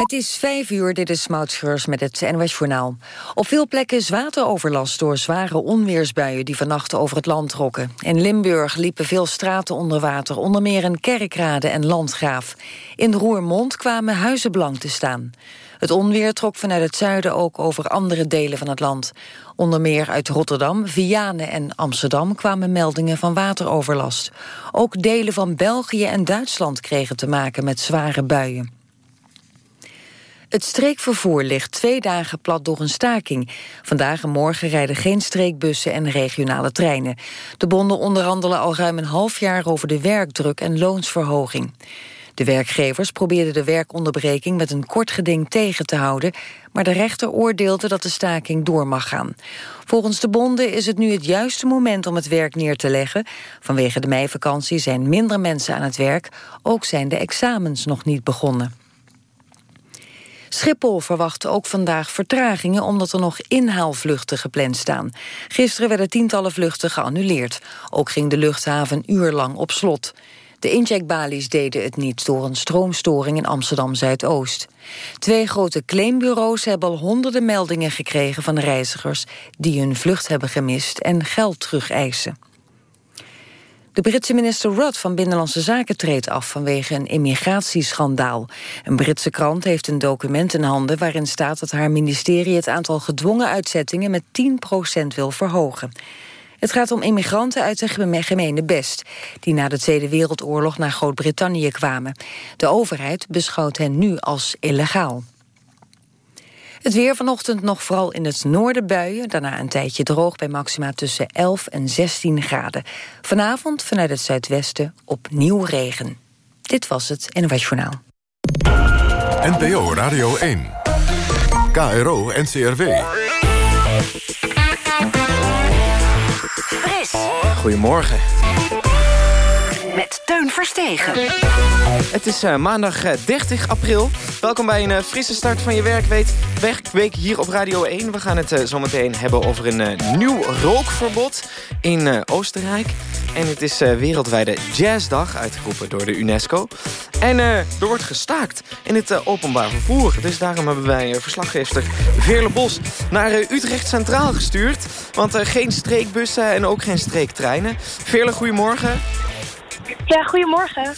Het is vijf uur, dit is Mautschreurs met het NWS Journaal. Op veel plekken is wateroverlast door zware onweersbuien... die vannacht over het land trokken. In Limburg liepen veel straten onder water... onder meer in Kerkrade en Landgraaf. In Roermond kwamen huizen blank te staan. Het onweer trok vanuit het zuiden ook over andere delen van het land. Onder meer uit Rotterdam, Vianen en Amsterdam... kwamen meldingen van wateroverlast. Ook delen van België en Duitsland kregen te maken met zware buien. Het streekvervoer ligt twee dagen plat door een staking. Vandaag en morgen rijden geen streekbussen en regionale treinen. De bonden onderhandelen al ruim een half jaar over de werkdruk en loonsverhoging. De werkgevers probeerden de werkonderbreking met een kort geding tegen te houden, maar de rechter oordeelde dat de staking door mag gaan. Volgens de bonden is het nu het juiste moment om het werk neer te leggen. Vanwege de meivakantie zijn minder mensen aan het werk, ook zijn de examens nog niet begonnen. Schiphol verwacht ook vandaag vertragingen... omdat er nog inhaalvluchten gepland staan. Gisteren werden tientallen vluchten geannuleerd. Ook ging de luchthaven uurlang op slot. De incheckbalies deden het niet door een stroomstoring in Amsterdam-Zuidoost. Twee grote claimbureaus hebben al honderden meldingen gekregen van reizigers... die hun vlucht hebben gemist en geld terugeisen. De Britse minister Rudd van Binnenlandse Zaken treedt af vanwege een immigratieschandaal. Een Britse krant heeft een document in handen waarin staat dat haar ministerie het aantal gedwongen uitzettingen met 10% wil verhogen. Het gaat om immigranten uit de gemene best... die na de Tweede Wereldoorlog naar Groot-Brittannië kwamen. De overheid beschouwt hen nu als illegaal. Het weer vanochtend nog vooral in het noorden buien. Daarna een tijdje droog bij maxima tussen 11 en 16 graden. Vanavond vanuit het zuidwesten opnieuw regen. Dit was het NOS Journaal. NPO Radio 1. KRO NCRW. Fris. Goedemorgen. Met Teun Verstegen. Het is uh, maandag uh, 30 april. Welkom bij een uh, frisse start van je werkweek week hier op Radio 1. We gaan het zometeen hebben over een nieuw rookverbod in Oostenrijk. En het is wereldwijde jazzdag, uitgeroepen door de UNESCO. En er wordt gestaakt in het openbaar vervoer. Dus daarom hebben wij verslaggever Veerle Bos naar Utrecht Centraal gestuurd. Want geen streekbussen en ook geen streektreinen. Veerle, goedemorgen. Ja, goedemorgen.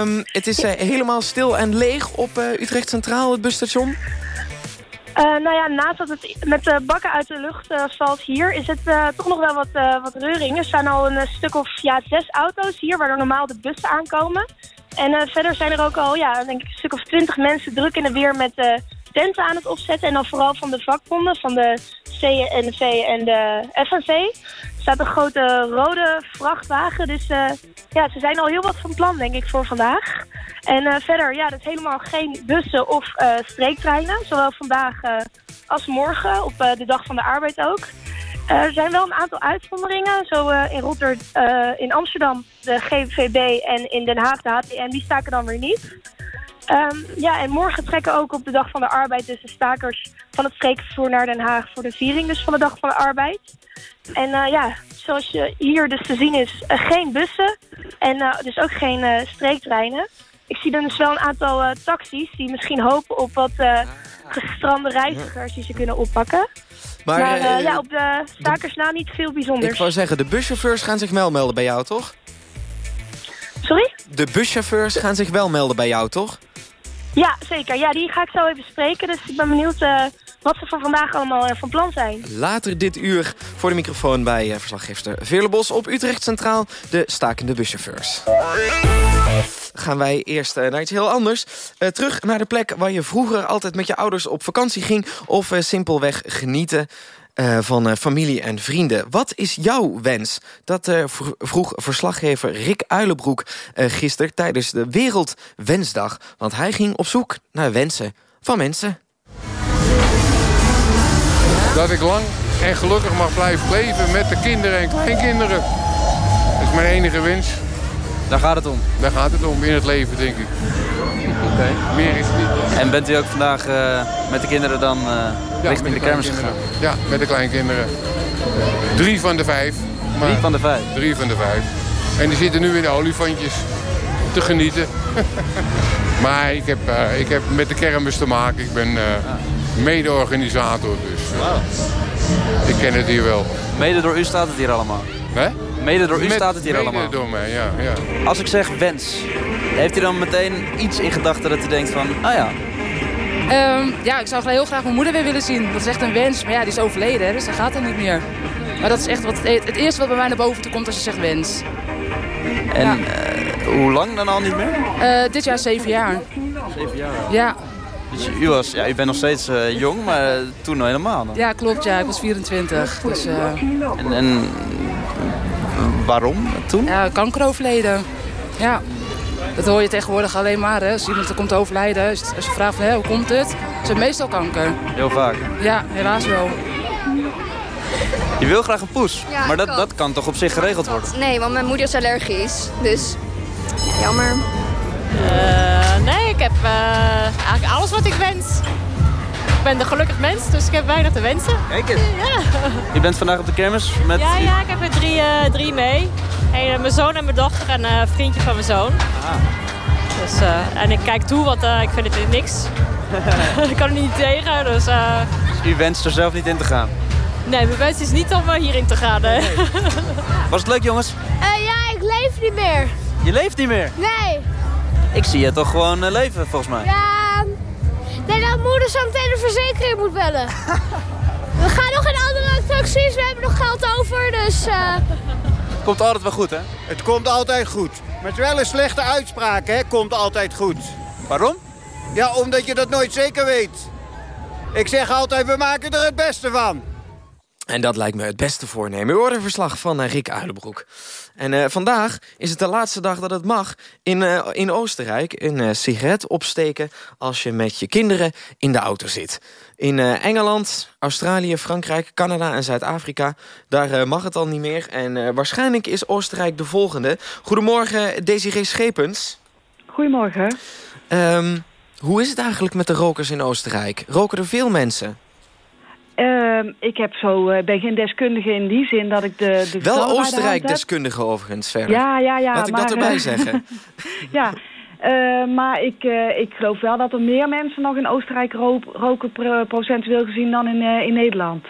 Um, het is uh, helemaal stil en leeg op uh, Utrecht Centraal, het busstation? Uh, nou ja, naast dat het met de bakken uit de lucht valt hier... is het toch nog wel wat, wat reuring. Er staan al een stuk of ja, zes auto's hier... waar normaal de bussen aankomen. En verder zijn er ook al ja, denk ik, een stuk of twintig mensen druk in de weer... met tenten aan het opzetten. En dan vooral van de vakbonden, van de CNV en de FNV staat een grote rode vrachtwagen. Dus uh, ja, ze zijn al heel wat van plan, denk ik, voor vandaag. En uh, verder, ja, dat is helemaal geen bussen of uh, streektreinen. Zowel vandaag als morgen, op de dag van de arbeid ook. er zijn wel een aantal uitzonderingen. Zo in Rotterdam, in Amsterdam de GVB en in Den Haag de HTM, die staken dan weer niet. Um, ja, en morgen trekken ook op de Dag van de Arbeid dus de stakers van het streekvervoer naar Den Haag voor de viering dus van de Dag van de Arbeid. En uh, ja, zoals je hier dus te zien is, uh, geen bussen en uh, dus ook geen streektreinen. Ik zie dan dus wel een aantal taxis die misschien hopen op wat gestrande reizigers die ze kunnen oppakken. Maar, maar ja, op de stakers na niet veel bijzonders. Ik wou zeggen, de buschauffeurs gaan zich wel melden bij jou, toch? Sorry? De buschauffeurs gaan zich wel melden bij jou, toch? Ja, zeker. Ja, die ga ik zo even spreken. Dus ik ben benieuwd uh, wat ze voor vandaag allemaal uh, van plan zijn. Later dit uur voor de microfoon bij uh, verslaggever Veerlebos op Utrecht Centraal. De stakende buschauffeurs. Gaan wij eerst naar iets heel anders. terug naar de plek waar je vroeger altijd met je ouders op vakantie ging. Of simpelweg genieten uh, van uh, familie en vrienden. Wat is jouw wens? Dat uh, vroeg verslaggever Rick Uilenbroek gisteren tijdens de Wereldwensdag. Want hij ging op zoek naar wensen van mensen. Dat ik lang en gelukkig mag blijven leven met de kinderen en kleinkinderen. Dat is mijn enige wens. Daar gaat het om? Daar gaat het om, in het leven, denk ik. Oké. Meer is het niet. En bent u ook vandaag met de kinderen dan ja, richting de, de kermis gegaan? Ja, met de kleinkinderen. Drie van de vijf. Maar drie van de vijf? Drie van de vijf. En die zitten nu in de olifantjes te genieten. Maar ik heb, uh, ik heb met de kermis te maken. Ik ben uh, mede-organisator, dus uh, ik ken het hier wel. Mede door u staat het hier allemaal? Hè? Mede door u met, staat het hier mede allemaal? door mij, ja, ja. Als ik zeg wens, heeft u dan meteen iets in gedachten dat u denkt van... ah ja, Um, ja, ik zou heel graag mijn moeder weer willen zien. Dat is echt een wens. Maar ja, die is overleden, hè, dus dat gaat dan niet meer. Maar dat is echt wat, het eerste wat bij mij naar boven toe komt als je zegt wens. En ja. uh, hoe lang dan al niet meer? Uh, dit jaar zeven jaar. Zeven jaar al? Ja. Dus u, was, ja, u bent nog steeds uh, jong, maar toen nog helemaal dan? Ja, klopt. Ja, ik was 24. Dus, en, en waarom toen? Ja, kanker overleden. Ja. Dat hoor je tegenwoordig alleen maar. Hè. Als iemand er komt overlijden, als je vraagt van, hè, hoe komt het? Is het meestal kanker. Heel vaak? Ja, helaas wel. Je wil graag een poes, ja, maar dat, dat kan toch op zich geregeld worden? Nee, want mijn moeder is allergisch. Dus jammer. Uh, nee, ik heb uh, eigenlijk alles wat ik wens. Ik ben een gelukkig mens, dus ik heb weinig te wensen. Kijk eens. Ja. Je bent vandaag op de kermis met... Ja, ja ik heb er drie, uh, drie mee. Een, mijn zoon en mijn dochter en een vriendje van mijn zoon. Ah. Dus, en ik kijk toe, want ik vind het niks. ik kan er niet tegen, dus... dus u wenst er zelf niet in te gaan? Nee, mijn wens is niet om hierin te gaan. Hè. Nee. Was het leuk, jongens? Uh, ja, ik leef niet meer. Je leeft niet meer? Nee. Ik zie je toch gewoon leven, volgens mij? Ja. Nee, dat moeder zo meteen de verzekering moet bellen. we gaan nog in andere attracties, we hebben nog geld over, dus... Uh... Het komt altijd wel goed, hè? Het komt altijd goed. Met wel een slechte uitspraak, hè? Komt altijd goed. Waarom? Ja, omdat je dat nooit zeker weet. Ik zeg altijd, we maken er het beste van. En dat lijkt me het beste voornemen. U hoort een verslag van uh, Rick Uilenbroek. En uh, vandaag is het de laatste dag dat het mag in, uh, in Oostenrijk... een sigaret opsteken als je met je kinderen in de auto zit. In Engeland, Australië, Frankrijk, Canada en Zuid-Afrika... daar mag het al niet meer. En waarschijnlijk is Oostenrijk de volgende. Goedemorgen, Desiree Schepens. Goedemorgen. Um, hoe is het eigenlijk met de rokers in Oostenrijk? Roken er veel mensen? Uh, ik heb zo, uh, ben geen deskundige in die zin dat ik de... de Wel Oostenrijk-deskundige overigens, verder. Ja, ja, ja. Laat ik maar, dat erbij zeggen. ja, uh, maar ik, ik geloof wel dat er meer mensen nog in Oostenrijk ro roken procentueel gezien dan in, in Nederland.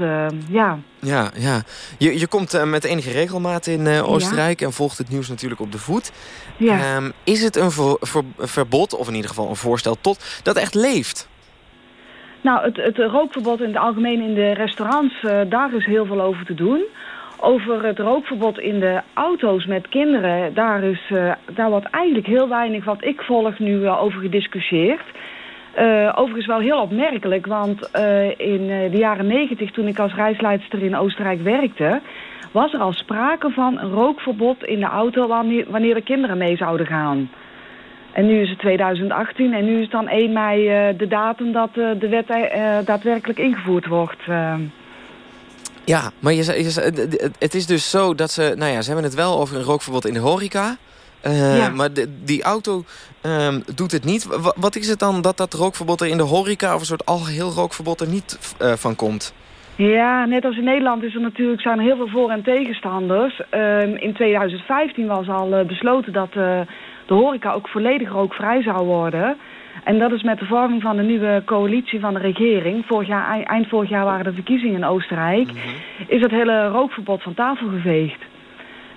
ja. Ja, ja. Je, je komt met enige regelmaat in Oostenrijk ja. en volgt het nieuws natuurlijk op de voet. Ja. Um, is het een ver, ver, verbod, of in ieder geval een voorstel tot, dat echt leeft? Nou, het, het rookverbod in het algemeen in de restaurants, uh, daar is heel veel over te doen. Over het rookverbod in de auto's met kinderen, daar, is, uh, daar wordt eigenlijk heel weinig wat ik volg nu uh, over gediscussieerd. Overigens wel heel opmerkelijk, want in de jaren negentig toen ik als reisleidster in Oostenrijk werkte... was er al sprake van een rookverbod in de auto wanneer, wanneer de kinderen mee zouden gaan. En nu is het 2018 en nu is dan 1 mei uh, de datum dat uh, de wet uh, daadwerkelijk ingevoerd wordt. Ja, maar je, je, het is dus zo dat ze... Nou ja, ze hebben het wel over een rookverbod in de horeca. Ja. Maar de, die auto um, doet het niet. W wat is het dan dat dat rookverbod er in de horeca... of een soort algeheel rookverbod er niet van komt? Ja, net als in Nederland is er natuurlijk, zijn er heel veel voor- en tegenstanders. Um, in 2015 was al besloten dat de horeca ook volledig rookvrij zou worden. En dat is met de vorming van de nieuwe coalitie van de regering. Vorig jaar, eind vorig jaar waren de verkiezingen in Oostenrijk. Mm -hmm. Is het hele rookverbod van tafel geveegd.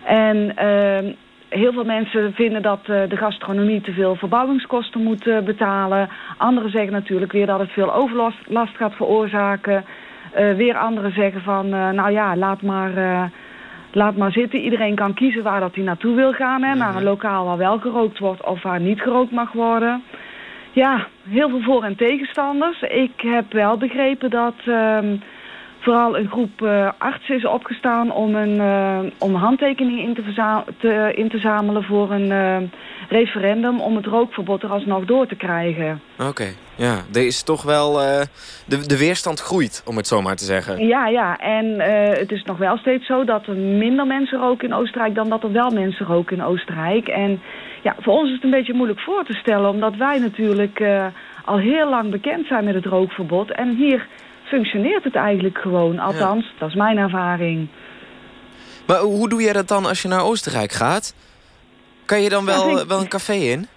En uh, heel veel mensen vinden dat uh, de gastronomie te veel verbouwingskosten moet uh, betalen. Anderen zeggen natuurlijk weer dat het veel overlast last gaat veroorzaken. Uh, weer anderen zeggen van, nou ja, laat maar laat maar zitten. Iedereen kan kiezen waar dat hij naartoe wil gaan. Hè, naar een lokaal waar wel gerookt wordt of waar niet gerookt mag worden. Ja, heel veel voor- en tegenstanders. Ik heb wel begrepen dat um, vooral een groep uh, artsen is opgestaan om een uh, om handtekeningen in te, te, in te zamelen voor een uh, referendum om het rookverbod er alsnog door te krijgen. Oké, okay. ja. Er is toch wel... De, de weerstand groeit, om het zo maar te zeggen. Ja, ja. En het is nog wel steeds zo dat er minder mensen roken in Oostenrijk... dan dat er wel mensen roken in Oostenrijk. En ja, voor ons is het een beetje moeilijk voor te stellen... omdat wij natuurlijk al heel lang bekend zijn met het rookverbod. En hier functioneert het eigenlijk gewoon. Althans, ja. dat is mijn ervaring. Maar hoe doe jij dat dan als je naar Oostenrijk gaat? Kan je dan wel, ja, wel een café in?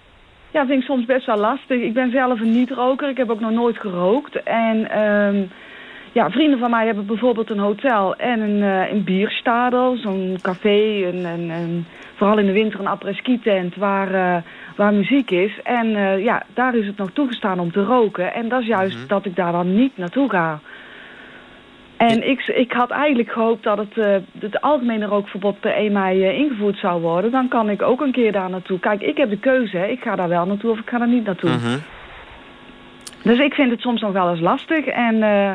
ja, vind ik soms best wel lastig. Ik ben zelf een niet-roker. Ik heb ook nog nooit gerookt. En ehm, ja, vrienden van mij hebben bijvoorbeeld een hotel en een, uh, een bierstadel. Zo'n café, en, en, en, vooral in de winter een après-ski tent waar, uh, waar muziek is. En uh, ja, daar is het nog toegestaan om te roken. En dat is juist mm -hmm. dat ik daar dan niet naartoe ga. En ik, ik had eigenlijk gehoopt dat het, uh, het algemene rookverbod per 1 mei uh, ingevoerd zou worden. Dan kan ik ook een keer daar naartoe. Kijk, ik heb de keuze. Hè. Ik ga daar wel naartoe of ik ga daar niet naartoe. Mm -hmm. Dus ik vind het soms nog wel eens lastig. En uh,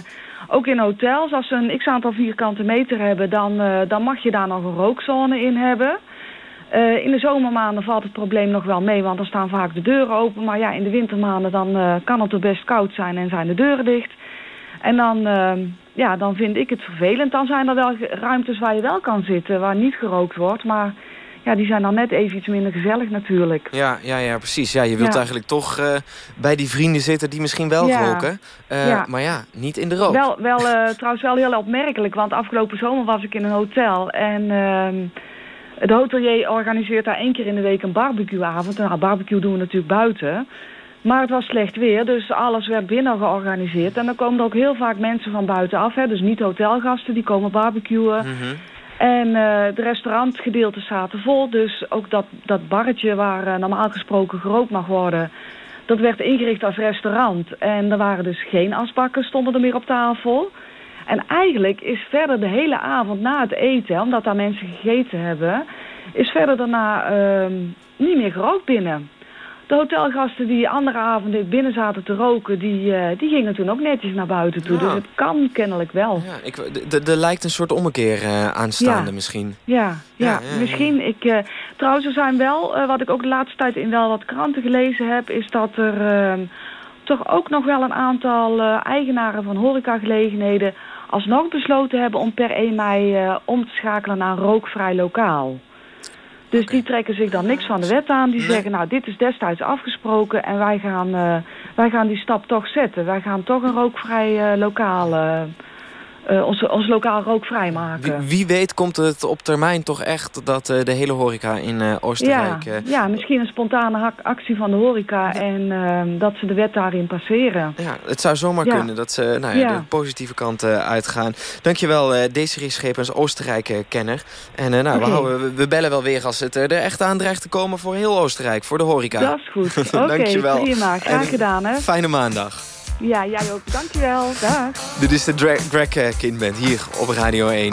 ook in hotels, als ze een x-aantal vierkante meter hebben... Dan, dan mag je daar nog een rookzone in hebben. In de zomermaanden valt het probleem nog wel mee, want dan staan vaak de deuren open. Maar ja, in de wintermaanden dan kan het er best koud zijn en zijn de deuren dicht. En dan, uh, ja, dan vind ik het vervelend. Dan zijn er wel ruimtes waar je wel kan zitten, waar niet gerookt wordt. Maar ja, die zijn dan net even iets minder gezellig natuurlijk. Ja, ja, ja precies. Ja, je wilt ja. eigenlijk toch uh, bij die vrienden zitten die misschien wel ja. roken. Uh, ja. Maar ja, niet in de rook. Wel, wel uh, trouwens wel heel opmerkelijk, want afgelopen zomer was ik in een hotel. En ehm, de hotelier organiseert daar één keer in de week een barbecueavond. Nou, barbecue doen we natuurlijk buiten. Maar het was slecht weer, dus alles werd binnen georganiseerd. En dan komen er ook heel vaak mensen van buitenaf. Hè, dus niet hotelgasten, die komen barbecuen. Mm -hmm. En uh, de restaurantgedeeltes zaten vol. Dus ook dat, dat barretje waar uh, normaal gesproken gerookt mag worden... dat werd ingericht als restaurant. En er waren dus geen asbakken, stonden er meer op tafel. En eigenlijk is verder de hele avond na het eten... omdat daar mensen gegeten hebben... is verder daarna uh, niet meer gerookt binnen... De hotelgasten die andere avonden binnen zaten te roken... die, uh, die gingen toen ook netjes naar buiten toe. Ja. Dus het kan kennelijk wel. Ja, er lijkt een soort ommekeer uh, aanstaande ja. misschien. Ja, ja, misschien. Ik, uh, trouwens, er zijn wel, wat ik ook de laatste tijd in wel wat kranten gelezen heb... is dat er ehm, toch ook nog wel een aantal eigenaren van horecagelegenheden... alsnog besloten hebben om per 1 mei om te schakelen naar een rookvrij lokaal. Dus okay. die trekken zich dan niks van de wet aan. Die nee. zeggen, nou, dit is destijds afgesproken en wij gaan, uh, wij gaan die stap toch zetten. Wij gaan toch een rookvrij uh, lokaal, uh, ons, ons lokaal rookvrij maken. Wie, wie, weet komt het op termijn toch echt dat de hele horeca in Oostenrijk... Ja, ja, misschien een spontane actie van de horeca ja. en ehm, dat ze de wet daarin passeren. Ja, het zou zomaar ja. kunnen dat ze nou ja, de positieve kant uitgaan. Dankjewel, Desiree Schepens, Oostenrijk-kenner. En nou, okay. we, houden, we, bellen wel weer als het er echt aan dreigt te komen voor heel Oostenrijk, voor de horeca. Dat is goed. Oké, okay, prima. Graag gedaan, hè. Fijne maandag. Ja, jij ook. Dankjewel. Dag. Dit is de Drag, drag Kind Band hier op Radio 1.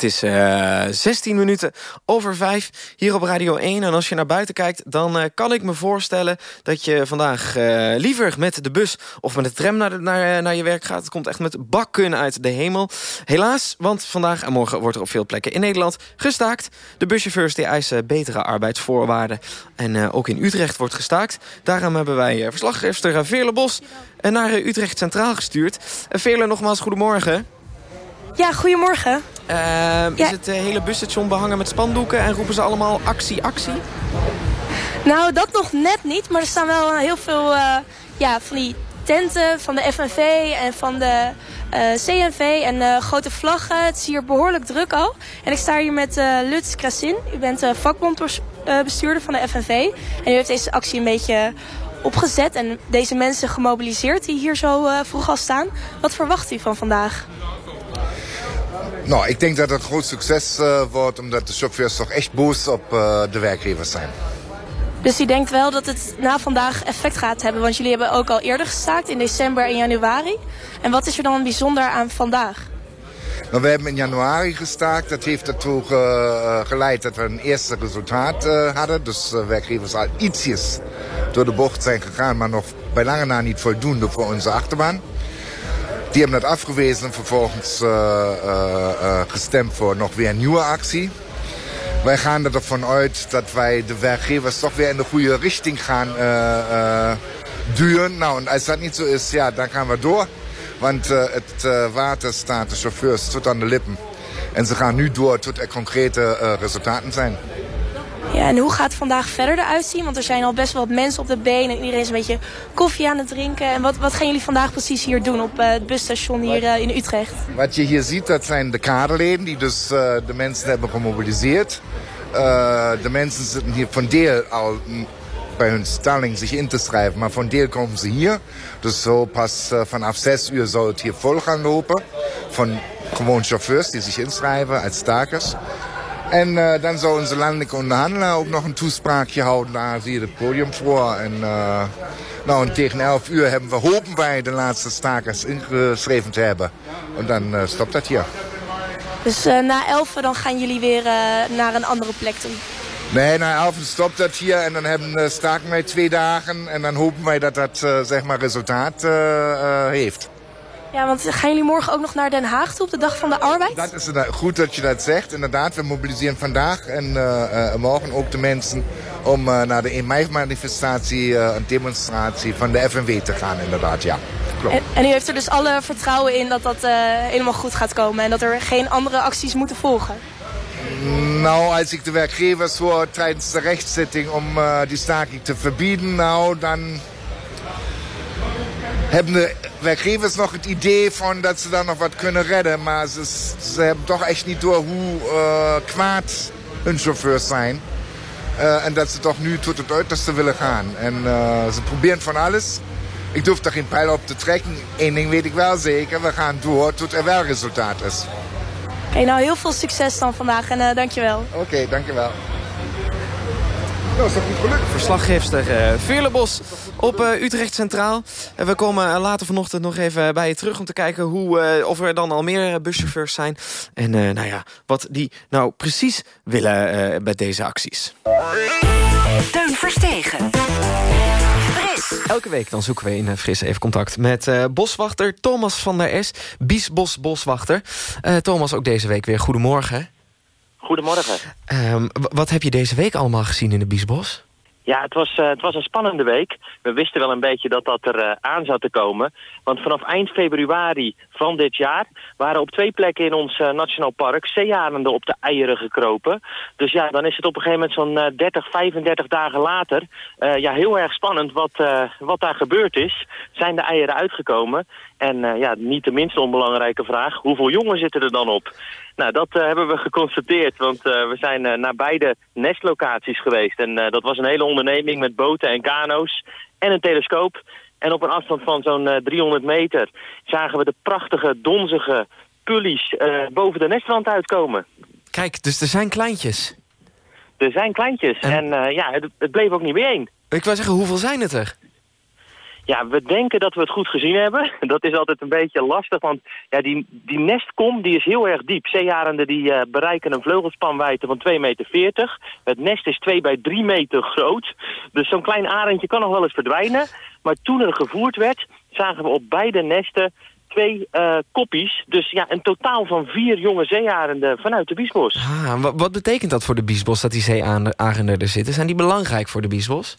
Het is uh, eh, 16 minuten over 5 hier op Radio 1. En als je naar buiten kijkt, dan uh, kan ik me voorstellen... dat je vandaag uh, liever met de bus of met de tram naar, naar, naar je werk gaat. Het komt echt met bakken uit de hemel. Helaas, want vandaag en morgen wordt er op veel plekken in Nederland gestaakt. De buschauffeurs die eisen betere arbeidsvoorwaarden. En ook in Utrecht wordt gestaakt. Daarom hebben wij verslaggever Veerle Bos naar Utrecht Centraal gestuurd. Veerle, nogmaals, goedemorgen. Ja, goedemorgen. Uh, is het hele busstation behangen met spandoeken en roepen ze allemaal actie, actie? Nou, dat nog net niet, maar er staan wel heel veel uh, ja, van die tenten van de FNV en van de uh, eh, CNV en grote vlaggen. Het is hier behoorlijk druk al. En ik sta hier met Lutz Krasin. U bent vakbondbestuurder van de FNV. En u heeft deze actie een beetje opgezet en deze mensen gemobiliseerd die hier zo vroeg al staan. Wat verwacht u van vandaag? Nou, ik denk dat het een groot succes uh, wordt, omdat de chauffeurs toch echt boos op uh, de werkgevers zijn. Dus u denkt wel dat het na vandaag effect gaat hebben? Want jullie hebben ook al eerder gestaakt, in december en januari. En wat is er dan bijzonder aan vandaag? Nou, we hebben in januari gestaakt. Dat heeft ertoe uh, geleid dat we een eerste resultaat hadden. Dus werkgevers al ietsjes door de bocht zijn gegaan, maar nog bij lange na niet voldoende voor onze achterbaan. Die hebben dat afgewezen en vervolgens uh, uh, gestemd voor nog weer een nieuwe actie. Wij gaan ervan uit dat wij de werkgevers toch weer in de goede richting gaan duwen. Nou, en als dat niet zo is, ja, dan gaan we door. Want het water staat de chauffeurs tot aan de lippen. En ze gaan nu door tot er concrete resultaten zijn. Ja, en hoe gaat het vandaag verder eruit zien? Want er zijn al best wel wat mensen op de been en iedereen is een beetje koffie aan het drinken. En wat, wat gaan jullie vandaag precies hier doen op uh, het busstation hier uh, in Utrecht? Wat je hier ziet, dat zijn de kaderleden die dus uh, de mensen hebben gemobiliseerd. de mensen zitten hier van deel al bij hun stalling zich in te schrijven, maar van deel komen ze hier. Dus zo pas vanaf 6 uur zal het hier vol gaan lopen. Van gewoon chauffeurs die zich inschrijven als stakers. En uh, dan zou onze landelijke onderhandelaar ook nog een toespraakje houden. Daar zie je het podium voor. En, uh, nou, en tegen 11 uur hebben we, hopen wij de laatste stakers ingeschreven te hebben. En dan uh, stopt dat hier. Dus na 11 dan gaan jullie weer naar een andere plek toe? Nee, na 11 stopt dat hier en dan hebben, staken wij twee dagen. En dan hopen wij dat dat zeg maar resultaat heeft. Ja, want gaan jullie morgen ook nog naar Den Haag toe op de Dag van de Arbeid? Dat is goed dat je dat zegt. Inderdaad, we mobiliseren vandaag en uh, morgen ook de mensen... om uh, naar de 1 mei-manifestatie, een demonstratie van de FNW te gaan, inderdaad, ja. Klopt. En, en u heeft er dus alle vertrouwen in dat dat helemaal goed gaat komen... en dat er geen andere acties moeten volgen? Nou, als ik de werkgevers hoor tijdens de rechtszitting om die staking te verbieden... nou, dan hebben de werkgevers nog het idee van dat ze daar nog wat kunnen redden. Maar ze, ze hebben toch echt niet door hoe uh, kwaad hun chauffeurs zijn. Uh, en dat ze toch nu tot het uiterste willen gaan. En uh, ze proberen van alles. Ik durf er geen pijl op te trekken. Eén ding weet ik wel zeker. We gaan door tot er wel resultaat is. Oké, okay, nou heel veel succes dan vandaag en dankjewel. Oké, okay, dankjewel. Nou, is gelukt? Verslaggeefster uh, Bos op uh, Utrecht Centraal. En we komen uh, later vanochtend nog even bij je terug... om te kijken hoe, of er dan al meer buschauffeurs zijn. En nou ja, wat die nou precies willen bij deze acties. Teun Verstegen. Elke week dan zoeken we in Fris even contact met uh, boswachter Thomas van der S. Biesbos Boswachter. Uh, Thomas, ook deze week weer goedemorgen. Goedemorgen. Um, wat heb je deze week allemaal gezien in de Biesbos? Ja, het was, uh, het was een spannende week. We wisten wel een beetje dat dat er uh, aan zou te komen. Want vanaf eind februari van dit jaar waren op twee plekken in ons uh, nationaal park zeearenden op de eieren gekropen. Dus ja, dan is het op een gegeven moment zo'n 30, 35 dagen later ja, heel erg spannend wat, wat daar gebeurd is. Zijn de eieren uitgekomen? En ja, niet de minst onbelangrijke vraag, hoeveel jongen zitten er dan op? Nou, dat uh, hebben we geconstateerd, want uh, we zijn uh, naar beide nestlocaties geweest. En dat was een hele onderneming met boten en kano's en een telescoop. En op een afstand van zo'n 300 meter zagen we de prachtige, donzige pullies boven de nestrand uitkomen. Kijk, dus er zijn kleintjes. Er zijn kleintjes en, en ja, het, het, bleef ook niet meer één. Ik wou zeggen, hoeveel zijn het er? Ja, we denken dat we het goed gezien hebben. Dat is altijd een beetje lastig, want ja, die, die nestkom die is heel erg diep. Zeearenden die uh, bereiken een vleugelspanwijdte van 2,40 meter. Het nest is 2 bij 3 meter groot. Dus zo'n klein arendje kan nog wel eens verdwijnen. Maar toen er gevoerd werd, zagen we op beide nesten twee uh, koppies. Dus ja, een totaal van vier jonge zeearenden vanuit de biesbos. Ah, wat, wat betekent dat voor de biesbos dat die zeearenden er zitten? Zijn die belangrijk voor de biesbos?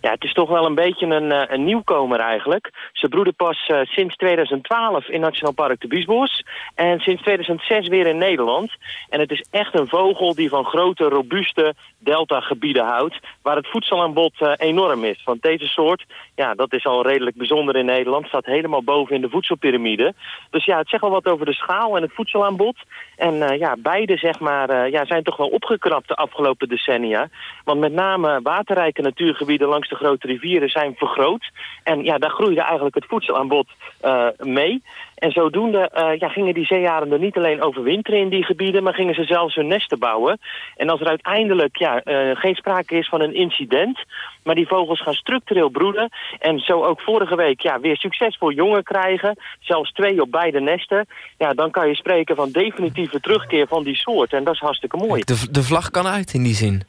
Ja, het is toch wel een beetje een, uh, een nieuwkomer eigenlijk. Ze broeden pas uh, sinds 2012 in Nationaal Park de Biesbos. En sinds 2006 weer in Nederland. En het is echt een vogel die van grote, robuuste deltagebieden houdt. Waar het voedselaanbod uh, enorm is. Want deze soort, ja, dat is al redelijk bijzonder in Nederland. Staat helemaal boven in de voedselpyramide. Dus ja, het zegt wel wat over de schaal en het voedselaanbod. En ja, beide zeg maar, ja, zijn toch wel opgekrapt de afgelopen decennia. Want met name waterrijke natuurgebieden langs de grote rivieren zijn vergroot. En ja, daar groeide eigenlijk het voedselaanbod uh, mee. En zodoende uh, ja, gingen die zeearenden niet alleen overwinteren in die gebieden... maar gingen ze zelfs hun nesten bouwen. En als er uiteindelijk ja, uh, geen sprake is van een incident... maar die vogels gaan structureel broeden... en zo ook vorige week ja, weer succesvol jongen krijgen... zelfs twee op beide nesten... ja, dan kan je spreken van definitieve terugkeer van die soort. En dat is hartstikke mooi. De, de vlag kan uit in die zin.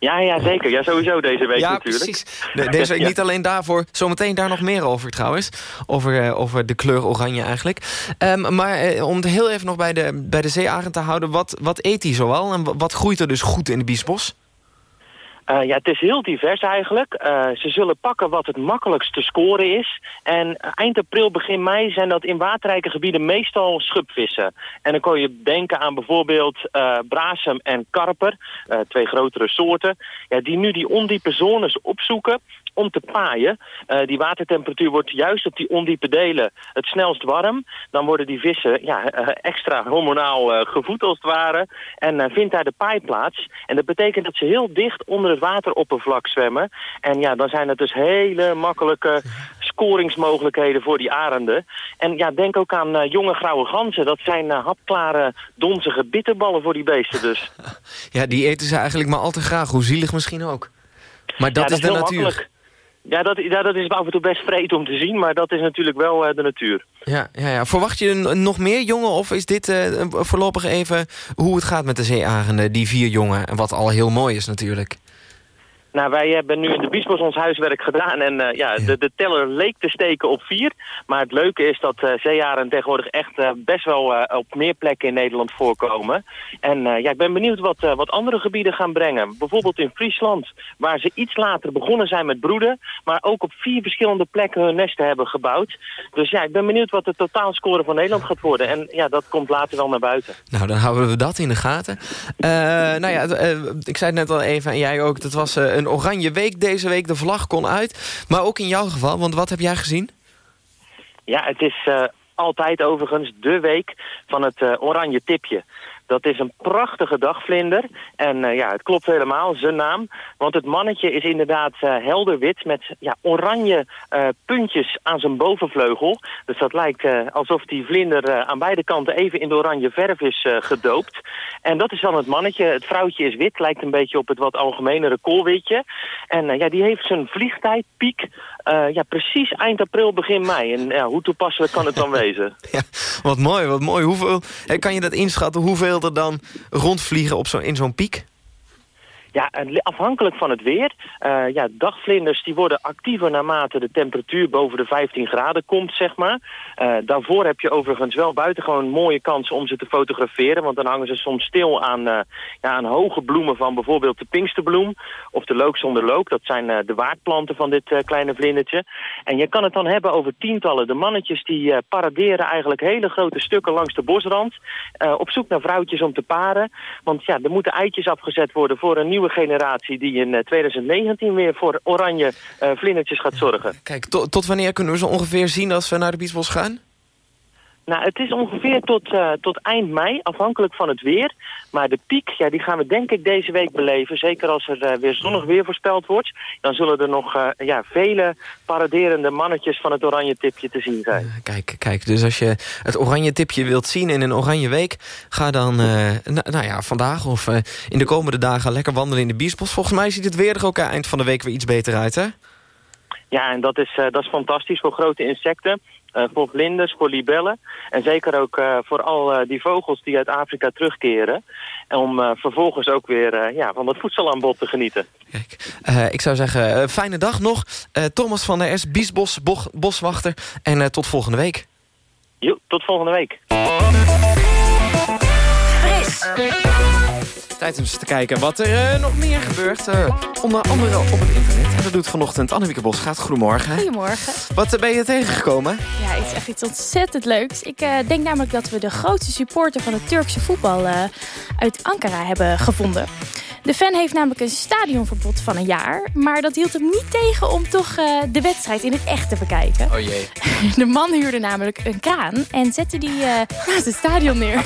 Ja, ja, zeker. Ja, sowieso deze week ja, natuurlijk. precies. De, deze week ja. niet alleen daarvoor. Zometeen daar nog meer over trouwens. Over, uh, over de kleur oranje eigenlijk. Um, maar uh, om het heel even nog bij de, bij de zeearend te houden. Wat, wat eet hij zoal? En wat groeit er dus goed in de biesbos? Uh, ja, het is heel divers eigenlijk. Uh, ze zullen pakken wat het makkelijkst te scoren is. En eind april, begin mei zijn dat in waterrijke gebieden meestal schubvissen. En dan kon je denken aan bijvoorbeeld uh, en karper, twee grotere soorten. Ja, die nu die ondiepe zones opzoeken om te paaien. Uh, die watertemperatuur wordt juist op die ondiepe delen het snelst warm. Dan worden die vissen ja, uh, extra hormonaal uh, gevoed als het ware. En vindt daar de paai plaats. En dat betekent dat ze heel dicht onder het wateroppervlak zwemmen. En ja, dan zijn het dus hele makkelijke scoringsmogelijkheden voor die arenden. En ja, denk ook aan jonge grauwe ganzen. Dat zijn hapklare, donzige bitterballen voor die beesten dus. Ja, die eten ze eigenlijk maar al te graag. Hoe zielig misschien ook. Maar dat, ja, is de natuur. Makkelijk. Ja dat, ja, dat is af en toe best vreed om te zien, maar dat is natuurlijk wel uh, de natuur. Ja, ja, ja. Verwacht je nog meer jongen of is dit uh, voorlopig even hoe het gaat met de zeearenden, die vier jongen, wat al heel mooi is natuurlijk? Nou, wij hebben nu in de Biesbos ons huiswerk gedaan en uh, ja, de, de teller leek te steken op vier. Maar het leuke is dat uh, zeearen tegenwoordig echt uh, best wel op meer plekken in Nederland voorkomen. En ja, ik ben benieuwd wat, wat andere gebieden gaan brengen. Bijvoorbeeld in Friesland, waar ze iets later begonnen zijn met broeden, maar ook op vier verschillende plekken hun nesten hebben gebouwd. Dus ja, ik ben benieuwd wat de totaalscore van Nederland gaat worden. En ja, dat komt later wel naar buiten. Nou, dan houden we dat in de gaten. nou ja, ik zei het net al even en jij ook, dat was een oranje week deze week. De vlag kon uit. Maar ook in jouw geval, want wat heb jij gezien? Ja, het is uh, altijd overigens de week van het uh, oranje tipje. Dat is een prachtige dagvlinder. En uh, ja, het klopt helemaal, zijn naam. Want het mannetje is inderdaad uh, helder wit met ja, oranje uh, puntjes aan zijn bovenvleugel. Dus dat lijkt alsof die vlinder aan beide kanten even in de oranje verf is gedoopt. En dat is dan het mannetje. Het vrouwtje is wit, lijkt een beetje op het wat algemenere koolwitje. En ja, die heeft zijn vliegtijd, piek, ja, precies eind april, begin mei. En ja, hoe toepasselijk kan het dan wezen? Ja, wat mooi, wat mooi. Hoeveel, kan je dat inschatten, hoeveel er dan rondvliegen op zo, in zo'n piek? Ja, afhankelijk van het weer. Uh, ja, dagvlinders die worden actiever naarmate de temperatuur boven de 15 graden komt, zeg maar. Uh, daarvoor heb je overigens wel buitengewoon mooie kansen om ze te fotograferen. Want dan hangen ze soms stil aan, uh, ja, aan hoge bloemen van bijvoorbeeld de pinksterbloem. Of de look zonder look. Dat zijn de waardplanten van dit kleine vlindertje. En je kan het dan hebben over tientallen. De mannetjes die paraderen eigenlijk hele grote stukken langs de bosrand. op zoek naar vrouwtjes om te paren. Want ja, er moeten eitjes afgezet worden voor een nieuw nieuwe generatie die in 2019 weer voor oranje uh, vlindertjes gaat zorgen. Kijk, to tot wanneer kunnen we ze ongeveer zien als we naar de Biesbos gaan? Nou, het is ongeveer tot, uh, tot eind mei, afhankelijk van het weer. Maar de piek, ja, die gaan we denk ik deze week beleven. Zeker als er uh, weer zonnig weer voorspeld wordt. Dan zullen er nog uh, ja, vele paraderende mannetjes van het oranje tipje te zien zijn. Kijk, kijk, dus als je het oranje tipje wilt zien in een oranje week... ga dan nou ja, vandaag of in de komende dagen lekker wandelen in de Biesbos. Volgens mij ziet het weer er ook eind van de week weer iets beter uit, hè? Ja, en dat is, eh, dat is fantastisch voor grote insecten. Eh, voor vlinders, voor libellen. En zeker ook eh, voor al eh, die vogels die uit Afrika terugkeren. En om eh, vervolgens ook weer eh, ja, van het voedselaanbod te genieten. Eh, ik zou zeggen, fijne dag nog. Eh, Thomas van der Es, Biesbos, Bos, Boswachter. En eh, tot volgende week. Jo, tot volgende week. Tijd om eens te kijken wat er eh, nog meer gebeurt. eh, onder andere op het internet. En dat doet vanochtend Annemieke Bos. Gaat goedemorgen. Goedemorgen. Wat eh, ben je tegengekomen? Ja, het is echt iets ontzettend leuks. Ik denk namelijk dat we de grootste supporter van het Turkse voetbal uit Ankara hebben gevonden. De fan heeft namelijk een stadionverbod van een jaar. Maar dat hield hem niet tegen om toch eh, de wedstrijd in het echt te bekijken. Oh jee. De man huurde namelijk een kraan en zette die eh, naast het stadion neer.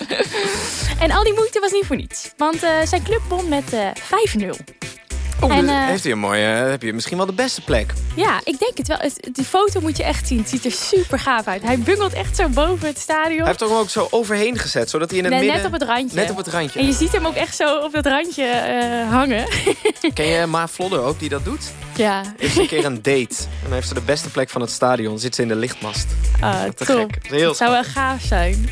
en al die moeite was niet voor niets. Want eh, zijn club won met eh 5-0. Oeh, En, eh, heeft hij een mooie, heb je misschien wel de beste plek. Ja, ik denk het wel. Het- Die foto moet je echt zien. Het ziet er super gaaf uit. Hij bungelt echt zo boven het stadion. Hij heeft er ook zo overheen gezet, zodat hij in het midden... net op het randje. Net op het randje. En je ziet hem ook echt zo op dat randje eh, hangen. Ken je Ma Vlodder ook, die dat doet? ja. Heeft een keer een date. En dan heeft ze de beste plek van het stadion. Zit ze in de lichtmast. Ah, top. gek. Dat heel Het zou wel gaaf zijn.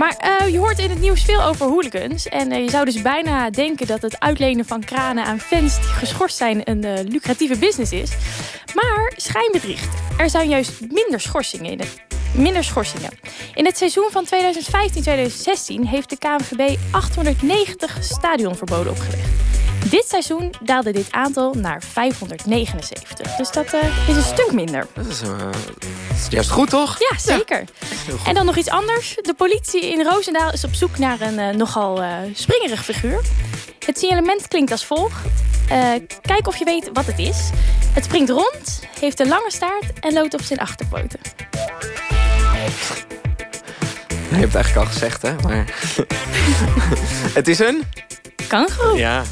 Maar eh, je hoort in het nieuws veel over hooligans. En eh, je zou dus bijna denken dat het uitlenen van kranen aan fans die geschorst zijn een eh, lucratieve business is. Maar schijnbedriegt. Er zijn juist minder schorsingen in het. Minder schorsingen. In het seizoen van 2015-2016 heeft de KNVB 890 stadionverboden opgelegd. Dit seizoen daalde dit aantal naar 579. Dus dat eh, is een stuk minder. Dat is, eh, dat is juist goed, toch? Ja, zeker. En dan nog iets anders. De politie in Roosendaal is op zoek naar een eh, nogal springerig figuur. Het signalement klinkt als volgt. Kijk of je weet wat het is. Het springt rond, heeft een lange staart en loopt op zijn achterpoten. Je hebt het eigenlijk al gezegd, hè? Maar... het is een... Kangoeroe. Ja.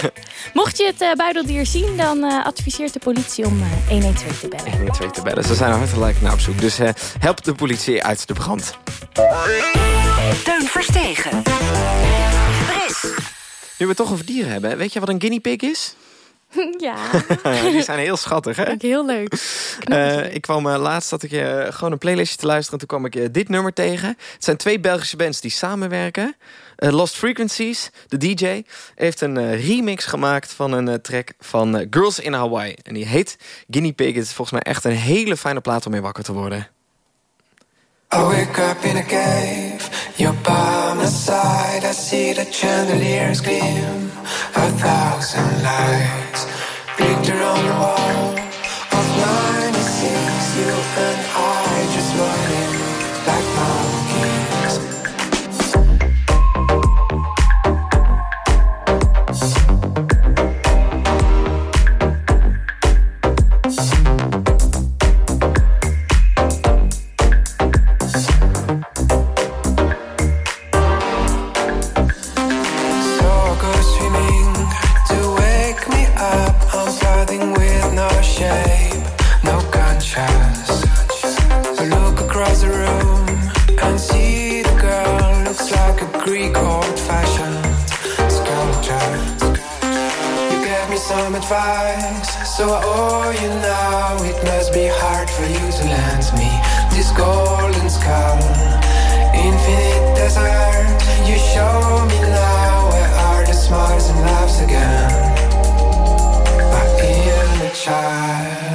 Mocht je het eh, buideldier zien, dan eh, adviseert de politie om eh, 112 te bellen. 112 te bellen. Ze zijn er hartelijk naar op zoek. Dus eh, help de politie uit de brand. Teun Verstegen. Fris. Nu we het toch over dieren hebben. Weet je wat een guinea pig is? ja, Die zijn heel schattig, hè? ook heel leuk. Eh, ik kwam laatst dat ik eh, gewoon een playlistje te luisteren. En toen kwam ik dit nummer tegen. Het zijn twee Belgische bands die samenwerken. Eh, Lost Frequencies, de DJ, heeft een eh, remix gemaakt van een eh, track van Girls in Hawaii. En die heet Guinea Pig. Het is volgens mij echt een hele fijne plaat om mee wakker te worden. I wake up in a cave, you're by my side. I see the chandeliers gleam, a thousand lights. Picture on the wall of 96, you and I Greek old-fashioned sculpture. You gave me some advice, so I owe you now. It must be hard for you to lend me this golden skull. Infinite desert, you show me now where are the smiles and laughs again. My inner child.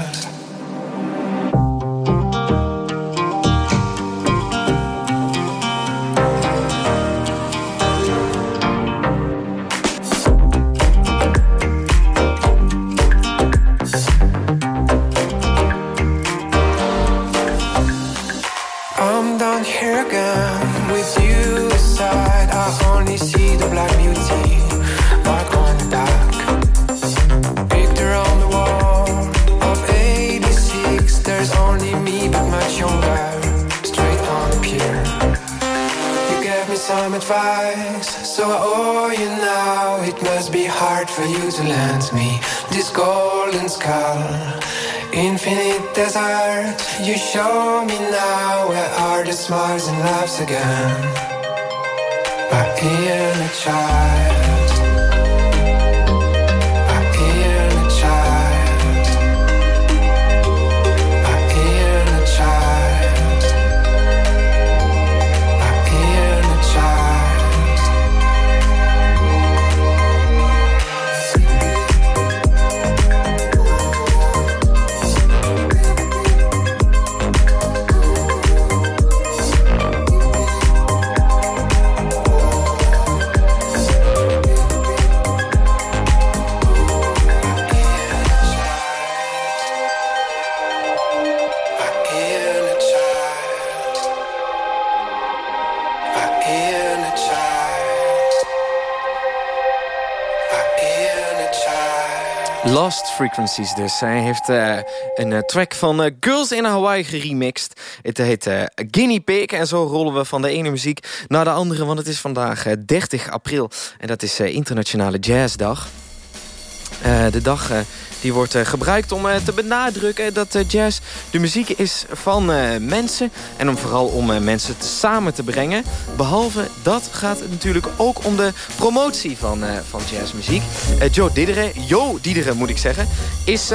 For you to lend me this golden skull. Infinite desert, you show me now where are the smiles and laughs again. My inner child. Lost Frequencies dus. Hij heeft uh, een uh, track van uh, Girls in Hawaii geremixed. Het heet Guinea Pig. En zo rollen we van de ene muziek naar de andere. Want het is vandaag 30 april. En dat is Internationale Jazzdag. De dag die wordt eh, gebruikt om eh, te benadrukken dat eh, jazz de muziek is van mensen. En om vooral om mensen samen te brengen. Behalve dat gaat het natuurlijk ook om de promotie van, van jazzmuziek. Joe Diederen, Jo Diederen moet ik zeggen, is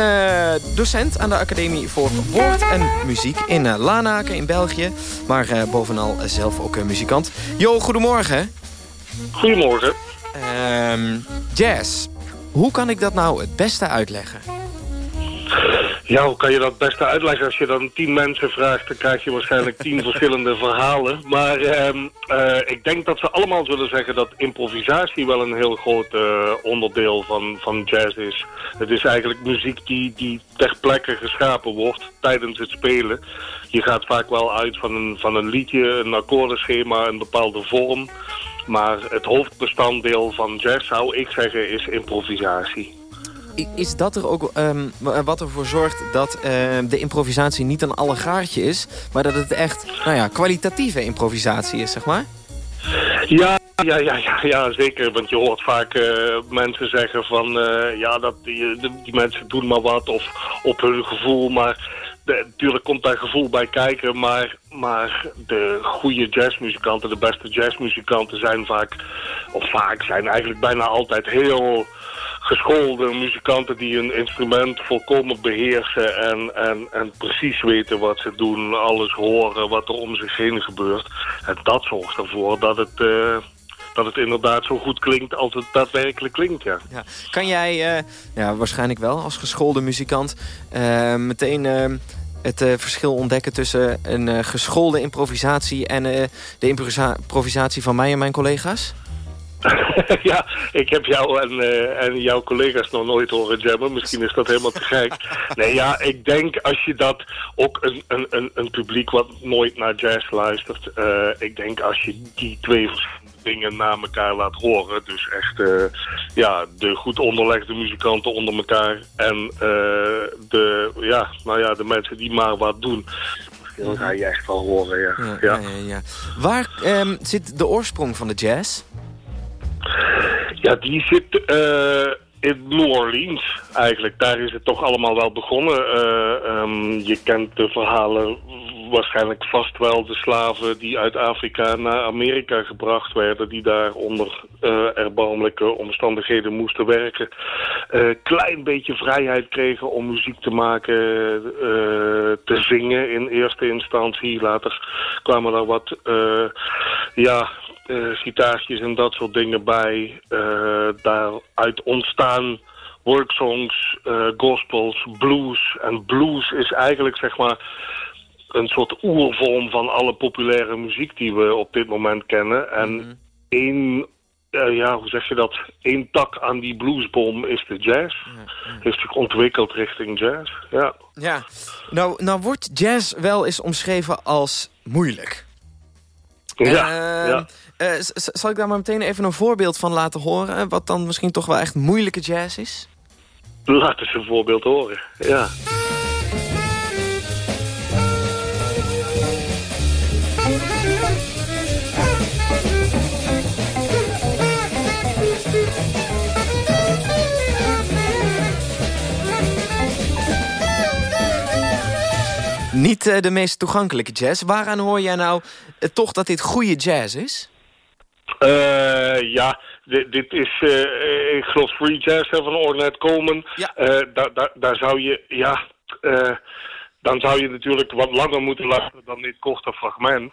docent aan de Academie voor Woord en Muziek in Lanaken in België. Maar bovenal zelf ook muzikant. Jo, goedemorgen. Goedemorgen. Ehm, jazz. Hoe kan ik dat nou het beste uitleggen? Ja, hoe kan je dat het beste uitleggen? Als je dan tien mensen vraagt, dan krijg je waarschijnlijk tien verschillende verhalen. Maar uh, uh, ik denk dat ze allemaal zullen zeggen dat improvisatie wel een heel groot uh, onderdeel van, van jazz is. Het is eigenlijk muziek die, die ter plekke geschapen wordt tijdens het spelen. Je gaat vaak wel uit van een, van een liedje, een akkoordenschema, een bepaalde vorm. Maar het hoofdbestanddeel van jazz, zou ik zeggen, is improvisatie. Is dat er ook um, wat ervoor zorgt dat uh, de improvisatie niet een allegaartje is... maar dat het echt nou ja, kwalitatieve improvisatie is, zeg maar? Ja, ja, ja, ja, ja, zeker. Want je hoort vaak uh, mensen zeggen van... Uh, ja, dat die, die, mensen doen maar wat of op hun gevoel. Maar natuurlijk komt daar gevoel bij kijken. Maar, maar de goede jazzmuzikanten, de beste jazzmuzikanten zijn vaak... of vaak zijn eigenlijk bijna altijd heel geschoolde muzikanten die een instrument volkomen beheersen en, en, en precies weten wat ze doen, alles horen wat er om zich heen gebeurt. En dat zorgt ervoor dat het, uh, dat het inderdaad zo goed klinkt als het daadwerkelijk klinkt, ja. Kan jij, uh, ja, waarschijnlijk wel als geschoolde muzikant, uh, meteen het uh, verschil ontdekken tussen een uh, geschoolde improvisatie... en uh, de improvisatie van mij en mijn collega's? ja, ik heb jou en, en jouw collega's nog nooit horen jammen. Misschien is dat helemaal te gek. Nee, ja, ik denk als je dat ook een, een, een, publiek wat nooit naar jazz luistert... Ik denk als je die twee dingen na elkaar laat horen... dus echt uh, ja, de goed onderlegde muzikanten onder elkaar... en de, ja, nou ja, de mensen die maar wat doen... Dat ga je echt wel horen, ja. ja, ja. ja, ja Waar um, zit de oorsprong van de jazz? Ja, die zit uh, in New Orleans eigenlijk. Daar is het toch allemaal wel begonnen. Uh, um, je kent de verhalen waarschijnlijk vast wel de slaven die uit Afrika naar Amerika gebracht werden... die daar onder uh, erbarmelijke omstandigheden moesten werken. Uh, klein beetje vrijheid kregen om muziek te maken, te zingen in eerste instantie. Later kwamen er wat ja, uh, gitaartjes en dat soort dingen bij. Uh, daaruit ontstaan worksongs, uh, gospels, blues. En blues is eigenlijk zeg maar een soort oervorm van alle populaire muziek die we op dit moment kennen. En mm -hmm. één, ja, hoe zeg je dat? Eén tak aan die bluesbom is de jazz. Mm -hmm. Heeft zich ontwikkeld richting jazz, ja. Ja, nou, nou wordt jazz wel eens omschreven als moeilijk. Ja, uh, ja. Uh, zal ik daar maar meteen even een voorbeeld van laten horen... wat dan misschien toch wel echt moeilijke jazz is? Laat eens een voorbeeld horen, ja. Niet uh, de meest toegankelijke jazz. Waaraan hoor jij nou uh, toch dat dit goede jazz is? Uh, ja, dit, dit is, ik geloof free jazz van Ornette Coleman. Ja. daar, daar, daar zou je, ja, dan zou je natuurlijk wat langer moeten luisteren dan dit korte fragment.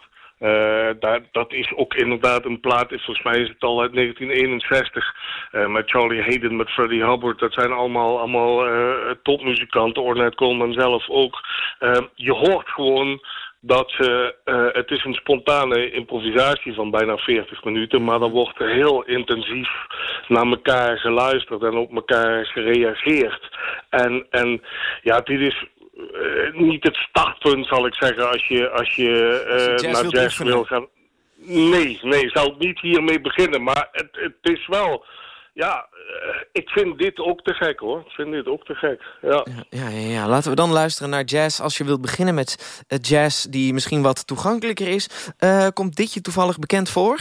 Daar, dat is ook inderdaad een plaat, is, volgens mij is het al uit 1961, uh, met Charlie Hayden, met Freddie Hubbard. Dat zijn allemaal, allemaal uh, topmuzikanten, Ornette Coleman zelf ook. je hoort gewoon dat het is een spontane improvisatie van bijna 40 minuten, maar dan wordt er heel intensief naar elkaar geluisterd en op elkaar gereageerd. En, en ja, dit is niet het startpunt, zal ik zeggen, als je, als je, jazz naar jazz wil gaan. Nee, nee, zou niet hiermee beginnen. Maar het, het is wel ja, eh, ik vind dit ook te gek hoor. Ik vind dit ook te gek, ja. Ja, ja, ja. Laten we dan luisteren naar jazz. Als je wilt beginnen met jazz die misschien wat toegankelijker is. Uh, komt dit je toevallig bekend voor?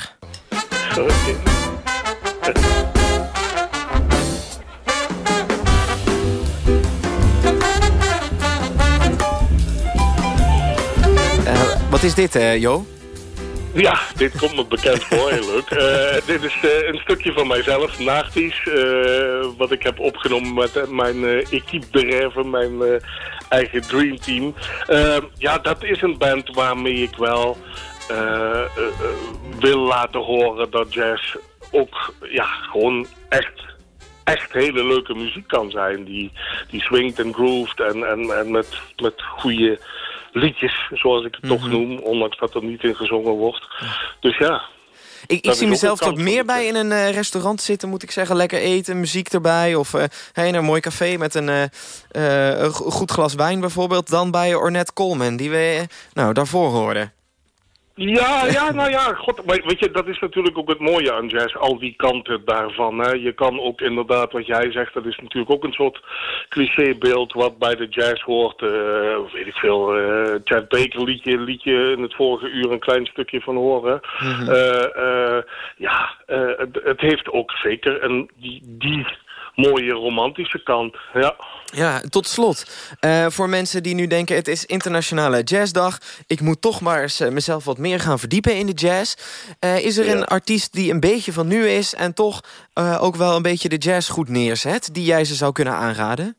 Wat is dit, Jo? Ja, dit komt me bekend voor, leuk. Uh, dit is uh, een stukje van mijzelf, Naarties, uh, wat ik heb opgenomen met mijn equipe de mijn eigen Dream Team. ja, dat is een band waarmee ik wel wil laten horen dat jazz ook ja, gewoon echt echt hele leuke muziek kan zijn. Die, die swingt en grooved en, en, en met, met goede liedjes, zoals ik het toch mhm. noem. Ondanks dat er niet in gezongen wordt. Dus ja, ik, ik zie mezelf toch meer bij in een uh, restaurant zitten, moet ik zeggen. Lekker eten, muziek erbij. Of uh, in een mooi café met een, uh, een goed glas wijn bijvoorbeeld. Dan bij Ornette Coleman, die we nou, daarvoor hoorden. Ja, ja, nou ja, god, weet je, dat is natuurlijk ook het mooie aan jazz, al die kanten daarvan. Hè. Je kan ook inderdaad, wat jij zegt, dat is natuurlijk ook een soort clichébeeld wat bij de jazz hoort. Uh, weet ik veel, uh, Chad Baker liedje, liedje in het vorige uur een klein stukje van horen. Mm -hmm. ja, het, het, heeft ook zeker een, die, die mooie romantische kant, ja. Ja, tot slot. Uh, voor mensen die nu denken het is internationale jazzdag. Ik moet toch maar eens uh, mezelf wat meer gaan verdiepen in de jazz. Uh, is er een artiest die een beetje van nu is... en toch ook wel een beetje de jazz goed neerzet... die jij ze zou kunnen aanraden?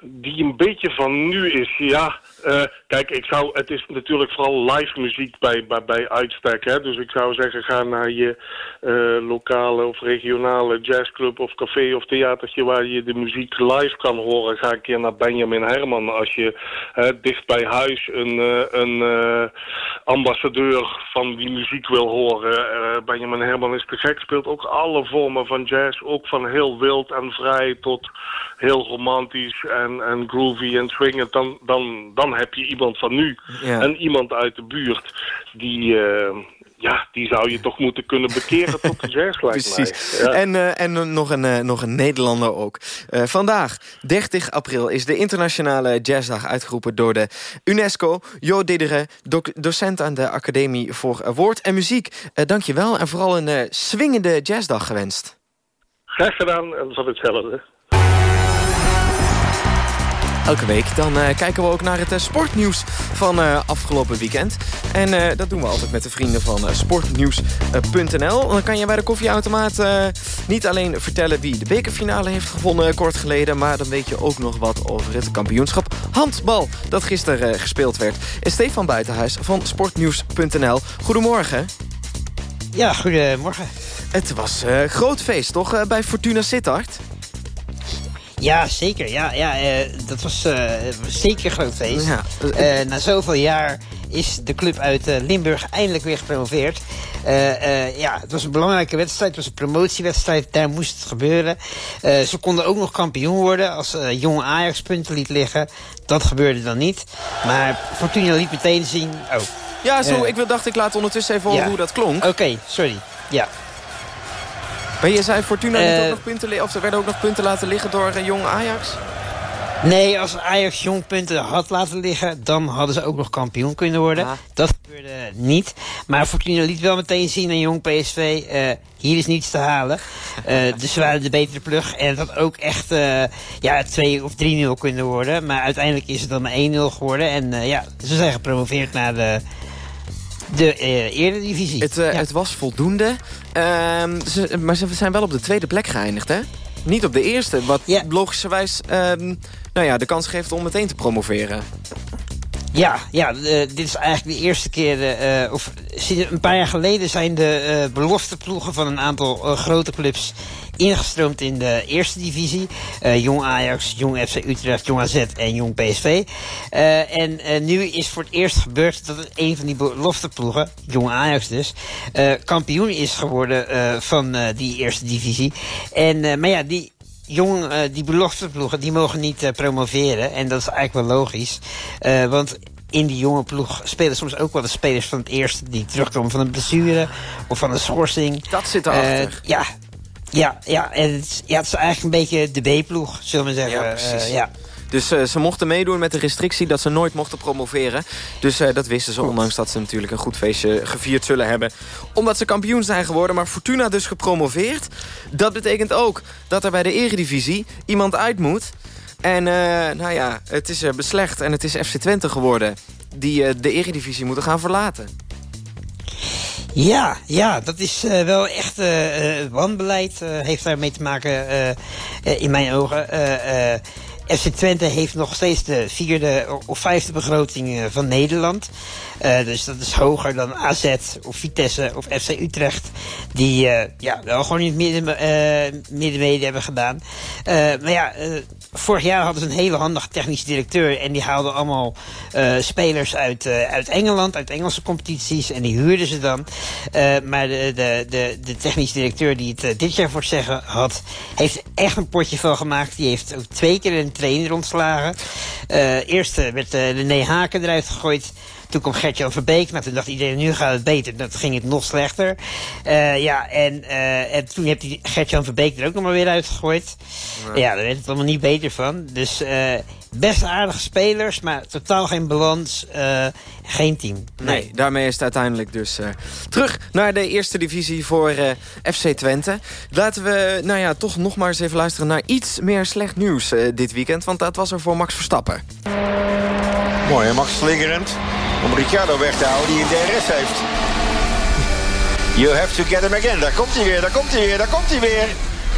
Die een beetje van nu is, ja... Uh, kijk, ik zou, het is natuurlijk vooral live muziek bij, bij, bij uitstek. Hè? Dus ik zou zeggen, ga naar je uh, lokale of regionale jazzclub of café of theatertje... waar je de muziek live kan horen. Ga een keer naar Benjamin Herman. Als je dicht bij huis een, een ambassadeur van die muziek wil horen. Benjamin Herman is te gek, speelt ook alle vormen van jazz. Ook van heel wild en vrij tot heel romantisch en, en groovy en swingend. Dan, dan, dan heb je iemand van nu en iemand uit de buurt die... Uh, ja, die zou je toch moeten kunnen bekeren tot de jazz, Precies. En, uh, en nog, een, uh, nog een Nederlander ook. Uh, vandaag, 30 april, is de internationale jazzdag uitgeroepen door de UNESCO. Jo Didderen, doc docent aan de Academie voor Woord en Muziek. Dank je wel en vooral een swingende jazzdag gewenst. Graag gedaan en van hetzelfde. Elke week dan uh, kijken we ook naar het uh, sportnieuws van uh, afgelopen weekend. En dat doen we altijd met de vrienden van sportnieuws.nl. Dan kan je bij de koffieautomaat niet alleen vertellen wie de bekerfinale heeft gewonnen kort geleden... maar dan weet je ook nog wat over het kampioenschap handbal dat gisteren gespeeld werd. En Stefan Buitenhuis van sportnieuws.nl. Goedemorgen. Ja, goedemorgen. Het was groot feest, toch, bij Fortuna Sittard? Ja, zeker. Ja, ja, uh, dat was uh, zeker een groot feest. Ja. Uh, na zoveel jaar is de club uit Limburg eindelijk weer gepromoveerd. ja, het was een belangrijke wedstrijd. Het was een promotiewedstrijd. Daar moest het gebeuren. ze konden ook nog kampioen worden als jonge Ajax punten liet liggen. Dat gebeurde dan niet. Maar Fortuna liet meteen zien... Oh, ja, zo, ik dacht ik laat ondertussen even horen hoe dat klonk. Oké, sorry. Ja. Maar je zei Fortuna niet ook nog punten... of er werden ook nog punten laten liggen door uh, jong Ajax? Nee, als Ajax jong punten had laten liggen... dan hadden ze ook nog kampioen kunnen worden. Dat gebeurde niet. Maar Fortuna liet wel meteen zien aan jong PSV... Uh, hier is niets te halen. Uh, dus ze waren de betere plug. En dat ook echt ja, 2 of 3-0 kunnen worden. Maar uiteindelijk is het dan maar 1-0 geworden. En ja, ze zijn gepromoveerd naar de de uh, eredivisie. Het, uh, het was voldoende. Uh, ze, maar ze zijn wel op de tweede plek geëindigd, hè? Niet op de eerste, wat ja. logischerwijs ehm, nou ja, de kans geeft om meteen te promoveren. Ja, ja uh, dit is eigenlijk de eerste keer... Uh, of een paar jaar geleden zijn de uh, belofte ploegen van een aantal grote clubs ingestroomd in de eerste divisie. Jong Ajax, Jong FC Utrecht, Jong AZ en Jong PSV. en nu is voor het eerst gebeurd dat een van die belofteploegen, Jong Ajax dus, kampioen is geworden van die eerste divisie. En, maar ja, die jong, uh, die belofteploegen, die mogen niet uh, promoveren. En dat is eigenlijk wel logisch. Uh, want in die jonge ploeg spelen soms ook wel de spelers van het eerste... die terugkomen van een blessure of van een schorsing. Dat zit erachter. ja, Ja, ja, en het, is, ja, het is eigenlijk een beetje de B-ploeg, zullen we zeggen. Ja, precies. Eh, ja. Dus eh, ze mochten meedoen met de restrictie dat ze nooit mochten promoveren. Dus eh, dat wisten ze, ondanks dat ze natuurlijk een goed feestje gevierd zullen hebben. Omdat ze kampioen zijn geworden, maar Fortuna dus gepromoveerd. Dat betekent ook dat er bij de eredivisie iemand uit moet. En eh, nou ja, het is beslecht en het is FC Twente geworden... die de eredivisie moeten gaan verlaten. Ja, ja, dat is wel echt eh, wanbeleid. eh, heeft daarmee te maken in mijn ogen. FC Twente heeft nog steeds de vierde of vijfde begroting eh, van Nederland. Eh, dus dat is hoger dan AZ of Vitesse of FC Utrecht. Die eh, ja, wel gewoon in het midden, eh middenmede hebben gedaan. Maar ja, vorig jaar hadden ze een hele handige technisch directeur. En die haalden allemaal spelers uit, uit Engeland, uit Engelse competities. En die huurden ze dan. Maar de, de, de, de technisch directeur die het dit jaar voor het zeggen had... heeft echt een potje van gemaakt. Die heeft ook twee keer een trainer ontslagen. Eh eerst eh, werd eh, René Haken eruit gegooid... Toen kwam Gert-Jan Verbeek. Nou, toen dacht iedereen, nu gaat het beter. Dat ging het nog slechter. Eh, ja, en, eh, en toen heeft hij Gert-Jan Verbeek er ook nog maar weer uitgegooid. Ja. Ja, daar werd het allemaal niet beter van. Dus eh, best aardige spelers, maar totaal geen balans. Geen team. Nee, daarmee is het uiteindelijk dus eh, terug naar de eerste divisie voor eh, FC Twente. Laten we nou ja, toch nog maar eens even luisteren naar iets meer slecht nieuws eh, dit weekend. Want dat was er voor Max Verstappen. Mooi, hè, Max slingerend. Om Ricciardo weg te houden die een DRS heeft. You have to get him again. Daar komt hij weer, daar komt hij weer, daar komt hij weer.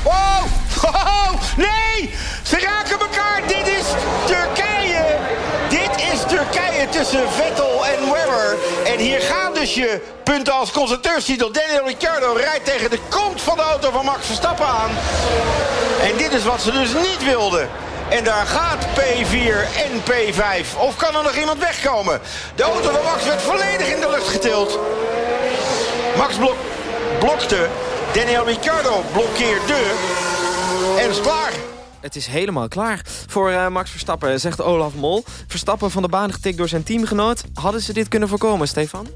Wow! Oh, nee! Ze raken elkaar. Dit is Turkije. Turkije tussen Vettel en Webber. En hier gaan dus je punten als constructeurstitel. Daniel Ricciardo rijdt tegen de kont van de auto van Max Verstappen aan. En dit is wat ze dus niet wilden. En daar gaat P4 en P5. Of kan er nog iemand wegkomen? De auto van Max werd volledig in de lucht getild. Max blok blokte. Daniel Ricciardo blokkeerde. En is klaar. Het is helemaal klaar voor eh, Max Verstappen, zegt Olaf Mol. Verstappen van de baan getikt door zijn teamgenoot. Hadden ze dit kunnen voorkomen, Stefan?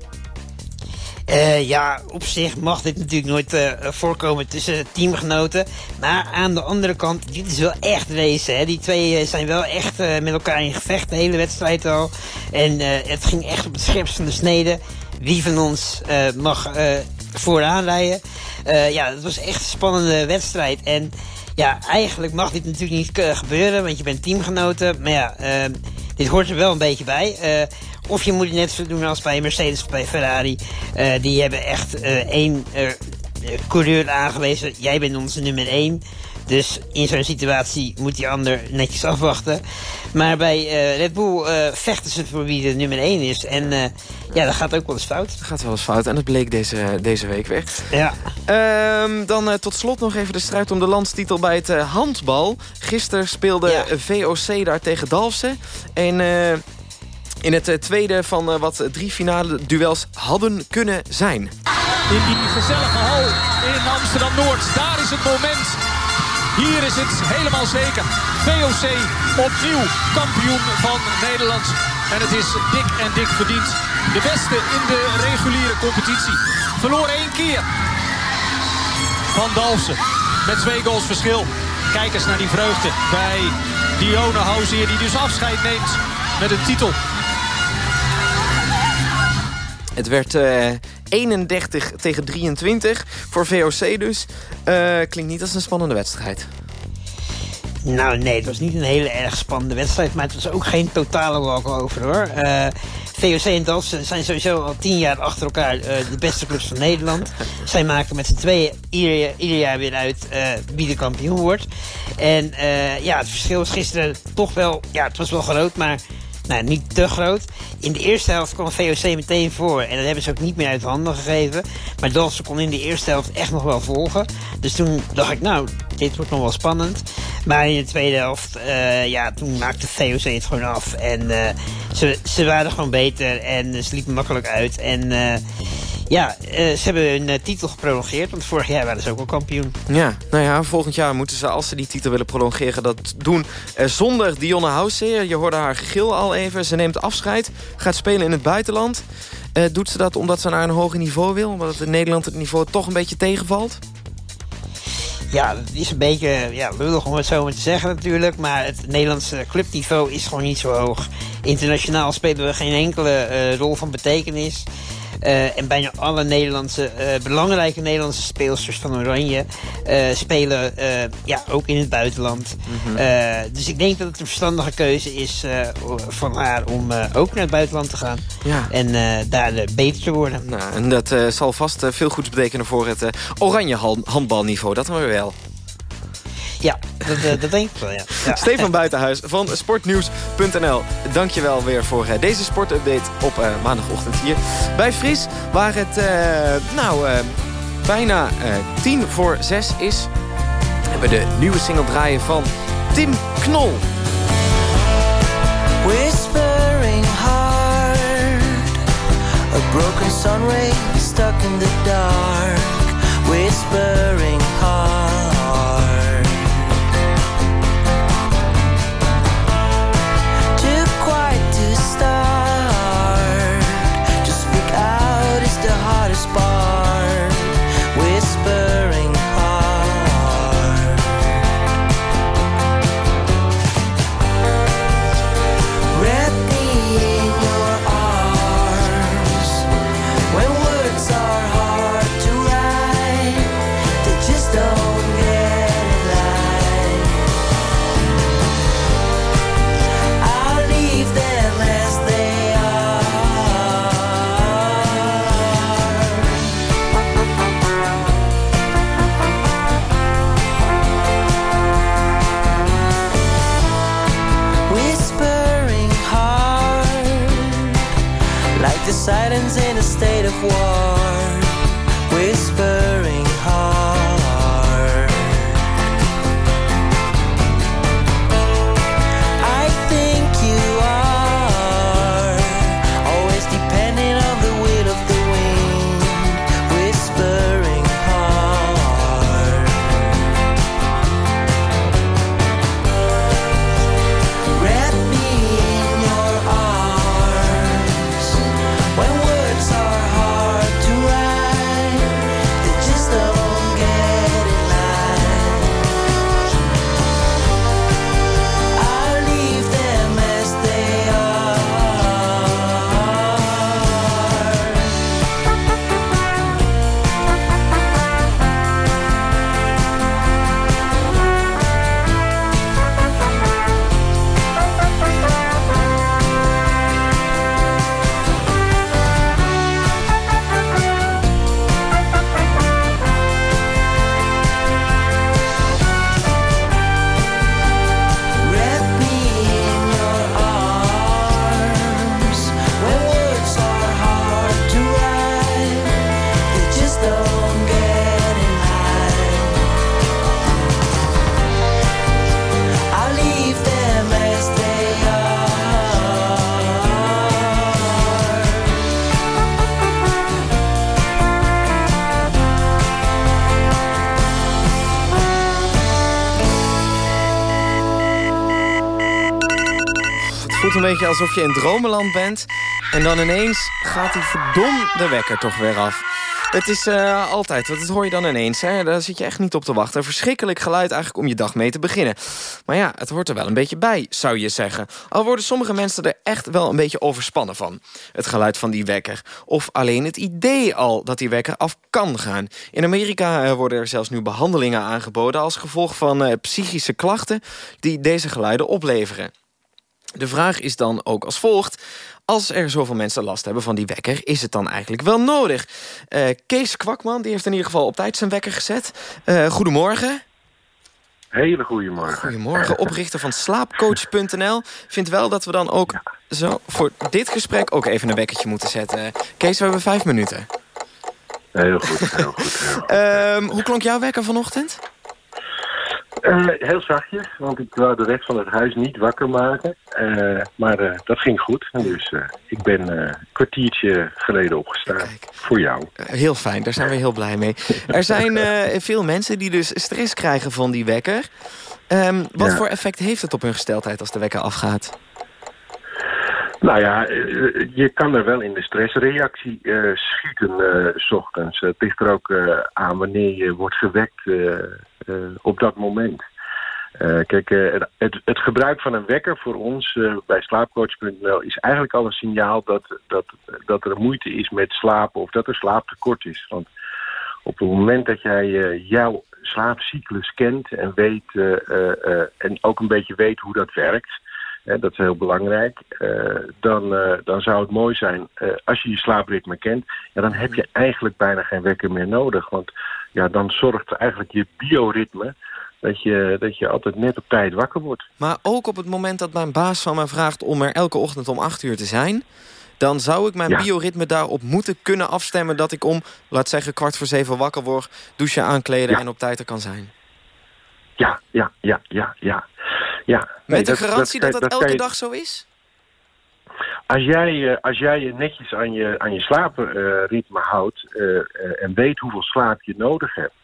Eh, ja, op zich mag dit natuurlijk nooit eh, voorkomen tussen teamgenoten. Maar aan de andere kant, dit is wel echt race. Hè? Die twee zijn wel echt met elkaar in gevecht de hele wedstrijd al. En het ging echt op het scherpst van de snede. Wie van ons mag vooraan rijden? Ja, het was echt een spannende wedstrijd. En ja, eigenlijk mag dit natuurlijk niet eh, gebeuren, want je bent teamgenoten. Maar ja, eh, dit hoort er wel een beetje bij. Eh, of je moet het net zo doen als bij Mercedes of bij Ferrari. Eh, die hebben echt één eh, coureur aangewezen. Jij bent onze nummer één. Dus in zo'n situatie moet die ander netjes afwachten. Maar bij eh, Red Bull eh, vechten ze voor wie de nummer één is. En eh, ja, dat gaat ook wel eens fout. Dat gaat wel eens fout en dat bleek deze, deze week weer. Ja. Ehm, dan tot slot nog even de strijd om de landstitel bij het handbal. Gisteren speelde VOC daar tegen Dalfsen. En in het tweede van wat drie finale duels hadden kunnen zijn. In die gezellige hal in Amsterdam-Noord. Daar is het moment. Hier is het helemaal zeker. VOC opnieuw kampioen van Nederland. En het is dik en dik verdiend. De beste in de reguliere competitie. Verloor één keer van Dalfsen. Met twee goals verschil. Kijk eens naar die vreugde bij Dione Houseer. Die dus afscheid neemt met een titel. Het werd eh, 31 tegen 23 voor VOC dus. Eh, klinkt niet als een spannende wedstrijd. Nou nee, het was niet een hele erg spannende wedstrijd, maar het was ook geen totale walkover hoor. Eh, VOC en Dalfsen zijn sowieso al tien jaar achter elkaar eh, de beste clubs van Nederland. Zij maken met z'n tweeën ieder, ieder jaar weer uit wie de kampioen wordt. En ja, het verschil was gisteren toch wel, ja het was wel groot, maar nou, niet te groot. In de eerste helft kwam VOC meteen voor. En dat hebben ze ook niet meer uit handen gegeven. Maar Dalfsen kon in de eerste helft echt nog wel volgen. Dus toen dacht ik, nou, dit wordt nog wel spannend. Maar in de tweede helft, eh, ja, toen maakte VOC het gewoon af. En eh, ze, ze waren gewoon beter en ze liepen makkelijk uit. En eh, ja, eh, ze hebben hun eh, titel geprolongeerd. Want vorig jaar waren ze ook al kampioen. Ja, nou ja, volgend jaar moeten ze, als ze die titel willen prolongeren... dat doen eh, zonder Dionne Houseer. Je hoorde haar gegil al even. Ze neemt afscheid, gaat spelen in het buitenland. Doet ze dat omdat ze naar een hoger niveau wil? Omdat het in Nederland het niveau toch een beetje tegenvalt? Ja, het is een beetje ja, lullig om het zo maar te zeggen natuurlijk. Maar het Nederlandse clubniveau is gewoon niet zo hoog. Internationaal spelen we geen enkele rol van betekenis. Eh, en bijna alle Nederlandse, eh, belangrijke Nederlandse speelsters van Oranje eh, spelen ja, ook in het buitenland. Eh, dus ik denk dat het een verstandige keuze is van haar om ook naar het buitenland te gaan. Ja. En daar beter te worden. Nou, en dat zal vast veel goeds betekenen voor het oranje han- handbalniveau. Dat weer wel. Ja, dat, eh, dat denk ik wel, ja. ja. Stefan Buitenhuis van sportnieuws.nl. Dankjewel weer voor eh, deze sportupdate op eh, maandagochtend hier bij Fris. Waar het eh, nou eh, bijna eh, tien voor zes is. Hebben we de nieuwe single draaien van Tim Knol. Whispering hard, a broken sun ray stuck in the dark. Whispering far a beetje alsof je in dromenland bent. En dan ineens gaat die verdomde wekker toch weer af. Het is eh, altijd, dat hoor je dan ineens. Hè? Daar zit je echt niet op te wachten. Verschrikkelijk geluid eigenlijk om je dag mee te beginnen. Maar ja, het hoort er wel een beetje bij, zou je zeggen. Al worden sommige mensen er echt wel een beetje overspannen van. Het geluid van die wekker. Of alleen het idee al dat die wekker af kan gaan. In Amerika eh, worden er zelfs nu behandelingen aangeboden... als gevolg van eh, psychische klachten die deze geluiden opleveren. De vraag is dan ook als volgt. Als er zoveel mensen last hebben van die wekker... is het dan eigenlijk wel nodig? Eh, Kees Kwakman die heeft in ieder geval op tijd zijn wekker gezet. Eh, goedemorgen. Hele goede morgen. Goedemorgen, oprichter van slaapcoach.nl. Vindt wel dat we dan ook zo voor dit gesprek ook even een wekkertje moeten zetten. Kees, we hebben vijf minuten. Heel goed, heel goed. Heel goed. Ehm, hoe klonk jouw wekker vanochtend? Eh, heel zachtjes, want ik wou de rest van het huis niet wakker maken. Eh, maar eh, dat ging goed. Dus ik ben een kwartiertje geleden opgestaan. Voor jou. Heel fijn, daar zijn we heel blij mee. Er zijn veel mensen die dus stress krijgen van die wekker. Ehm, wat Ja. voor effect heeft het op hun gesteldheid als de wekker afgaat? Nou ja, je kan er wel in de stressreactie schieten eh, s ochtends. Het ligt er ook aan wanneer je wordt gewekt. Eh, op dat moment. Eh, kijk, eh, het- het, gebruik van een wekker voor ons bij slaapcoach.nl is eigenlijk al een signaal dat, dat, dat er moeite is met slapen of dat er slaaptekort is. Want op het moment dat jij jouw slaapcyclus kent en weet en ook een beetje weet hoe dat werkt, hè, dat is heel belangrijk, dan, dan zou het mooi zijn als je je slaapritme kent, ja, dan heb je eigenlijk bijna geen wekker meer nodig. Want ja, dan zorgt eigenlijk je bioritme dat je, dat je altijd net op tijd wakker wordt. Maar ook op het moment dat mijn baas van mij vraagt... om er elke ochtend om 8 uur te zijn... dan zou ik mijn Ja. bioritme daarop moeten kunnen afstemmen... dat ik om, laat zeggen, kwart voor zeven wakker word... douchen, aankleden Ja. en op tijd er kan zijn. Ja, ja, ja, ja, ja. ja. Met Nee, de garantie dat dat, elke je- dag zo is? Als jij, eh, als jij je netjes aan je, aan je slaapritme houdt eh, eh, en weet hoeveel slaap je nodig hebt,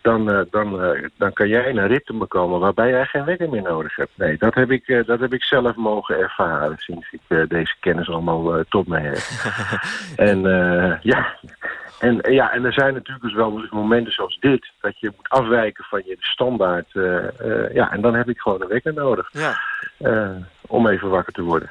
dan, dan, dan kan jij in een ritme komen waarbij jij geen wekker meer nodig hebt. Nee, dat heb ik, dat heb ik zelf mogen ervaren sinds ik deze kennis allemaal tot mij heb. en ja. En, ja, en er zijn natuurlijk dus wel momenten zoals dit, dat je moet afwijken van je standaard. ja, en dan heb ik gewoon een wekker nodig Ja. om even wakker te worden.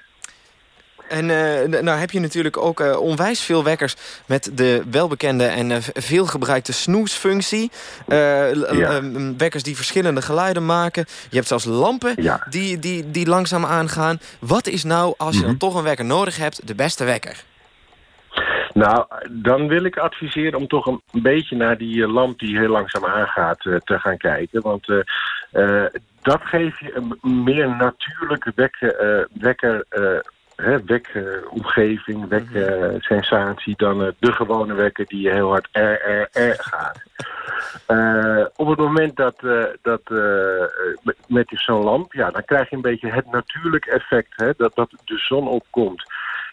En eh, nou heb je natuurlijk ook eh, onwijs veel wekkers... met de welbekende en eh, veel gebruikte snoesfunctie. Eh, l- Ja. eh, wekkers die verschillende geluiden maken. Je hebt zelfs lampen Ja. die, die, die langzaam aangaan. Wat is nou, als je dan Mhm. toch een wekker nodig hebt... de beste wekker? Nou, dan wil ik adviseren om toch een beetje naar die lamp die heel langzaam aangaat te gaan kijken. Want dat geeft je een meer natuurlijke wekker, wekker hè, wekomgeving, weksensatie dan eh, de gewone wekker die heel hard er, er, er gaat. Eh, op het moment dat, eh, dat eh, met, zo'n lamp, ja, dan krijg je een beetje het natuurlijk effect, hè, dat, dat de zon opkomt.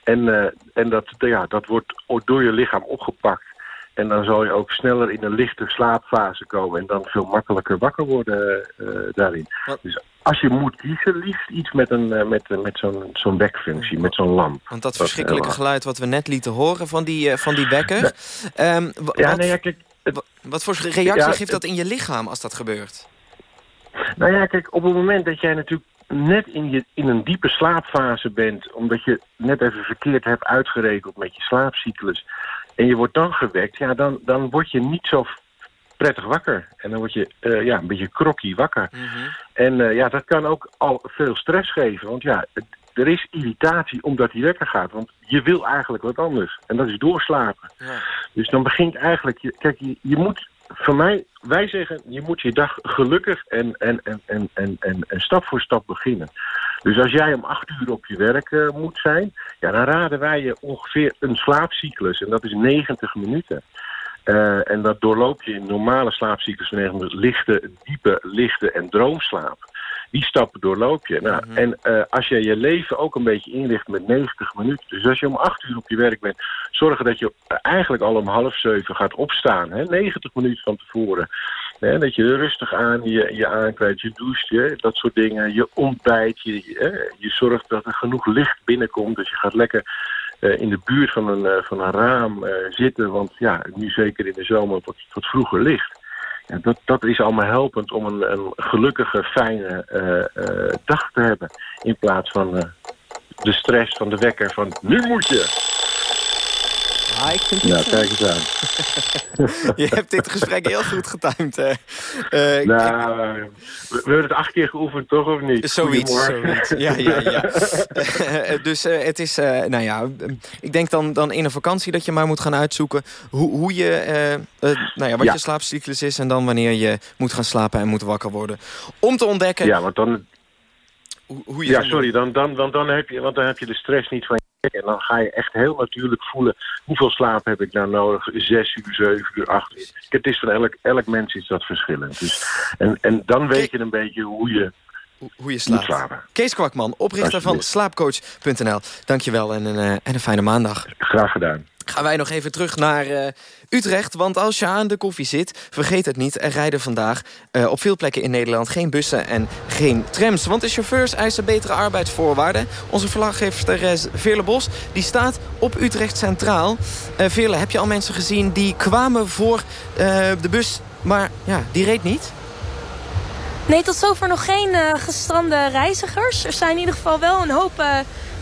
En, eh, en dat, ja, dat wordt door je lichaam opgepakt. En dan zal je ook sneller in een lichte slaapfase komen en dan veel makkelijker wakker worden eh, daarin. Dus als je moet kiezen, liefst iets met, een, eh, met, eh, met zo'n zo'n wekfunctie, met zo'n lamp. Want dat verschrikkelijke geluid wat we net lieten horen van die, eh, van die wekker... Ehm, wa- Ja, wat, nee, ja, kijk, wa- wat voor reactie Ja, geeft dat in je lichaam als dat gebeurt? Nou ja, kijk, op het moment dat jij natuurlijk net in, je, in een diepe slaapfase bent... omdat je net even verkeerd hebt uitgerekend met je slaapcyclus... en je wordt dan gewekt, ja, dan, dan word je niet zo prettig wakker. En dan word je eh, ja, een beetje krokkie wakker. En eh, ja, dat kan ook al veel stress geven. Want ja, er is irritatie omdat hij lekker gaat. Want je wil eigenlijk wat anders. En dat is doorslapen. Dus dan begint eigenlijk... Je, kijk, je, je moet... Voor mij, wij zeggen, je moet je dag gelukkig en, en, en, en, en, en, en stap voor stap beginnen. Dus als jij om acht uur op je werk eh, moet zijn... Ja, dan raden wij je ongeveer een slaapcyclus. En dat is 90 minuten. Eh, en dat doorloop je in normale slaapcyclus van 90 minuten. Lichte, diepe, lichte en droomslaap. Die stappen doorloop je. Nou, En eh, als je je leven ook een beetje inricht met 90 minuten. Dus als je om 8 uur op je werk bent, zorgen dat je eh, eigenlijk al om half zeven gaat opstaan. Hè? 90 minuten van tevoren. Hè? Dat je rustig aan je, je aankleedt, je doucht, hè? dat soort dingen. Je ontbijt, je, hè? je zorgt dat er genoeg licht binnenkomt. Dus je gaat lekker in de buurt van een, eh, van een raam eh, zitten. Want ja, nu zeker in de zomer wat vroeger licht. Dat, dat is allemaal helpend om een, een gelukkige, fijne eh, eh, dag te hebben. In plaats van eh, de stress van de wekker van nu moet je. Ah, ik vind Nou, kijk eens aan. Je hebt dit gesprek heel goed getimed. Eh, Nou, we, we hebben het acht keer geoefend, toch of niet? Zoiets, zoiets. Ja, ja, ja. Eh, dus eh, het is, eh, nou ja, eh, ik denk dan, dan in een vakantie dat je maar moet gaan uitzoeken hoe, hoe je, eh, eh, nou ja, wat Ja. je slaapcyclus is en dan wanneer je moet gaan slapen en moet wakker worden. Om te ontdekken Ja, want dan, hoe, hoe je ja, sorry, dan, dan, want dan, heb je, want dan heb je de stress niet van. En dan ga je echt heel natuurlijk voelen, hoeveel slaap heb ik nou nodig? Zes uur, zeven uur, acht uur. Het is van elk, elk mens is dat verschillend. Dus, en, en dan weet je een beetje hoe je hoe je slaapt. slapen. Kees Kwakman, oprichter van slaapcoach.nl. Dankjewel en een, eh, en een fijne maandag. Graag gedaan. Gaan wij nog even terug naar eh, Utrecht. Want als je aan de koffie zit, vergeet het niet. Er rijden vandaag eh, op veel plekken in Nederland geen bussen en geen trams. Want de chauffeurs eisen betere arbeidsvoorwaarden. Onze verslaggever uh, Veerle Bos die staat op Utrecht Centraal. Eh Veerle, heb je al mensen gezien die kwamen voor eh, de bus... maar ja, die reed niet? Nee, tot zover nog geen uh, gestrande reizigers. Er zijn in ieder geval wel een hoop uh,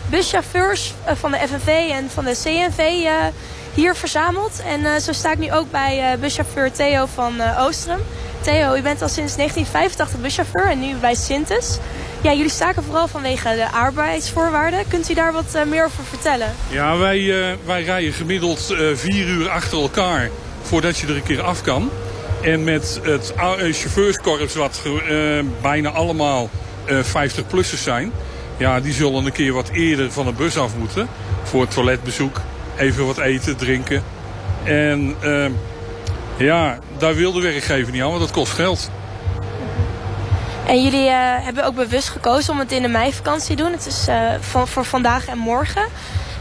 buschauffeurs uh, van de FNV en van de CNV hier verzameld. En zo sta ik nu ook bij buschauffeur Theo van Oostrum. Theo, u bent al sinds 1985 buschauffeur en nu bij Sintes. Ja, jullie staken vooral vanwege de arbeidsvoorwaarden. Kunt u daar wat meer over vertellen? Ja, wij, wij rijden gemiddeld vier uur achter elkaar voordat je er een keer af kan. En met het chauffeurskorps, wat uh, bijna allemaal uh, 50-plussers zijn... ja, die zullen een keer wat eerder van de bus af moeten. Voor het toiletbezoek, even wat eten, drinken. En uh, ja, daar wil de werkgever niet aan, want dat kost geld. En jullie hebben ook bewust gekozen om het in de meivakantie te doen. Het is van, voor vandaag en morgen.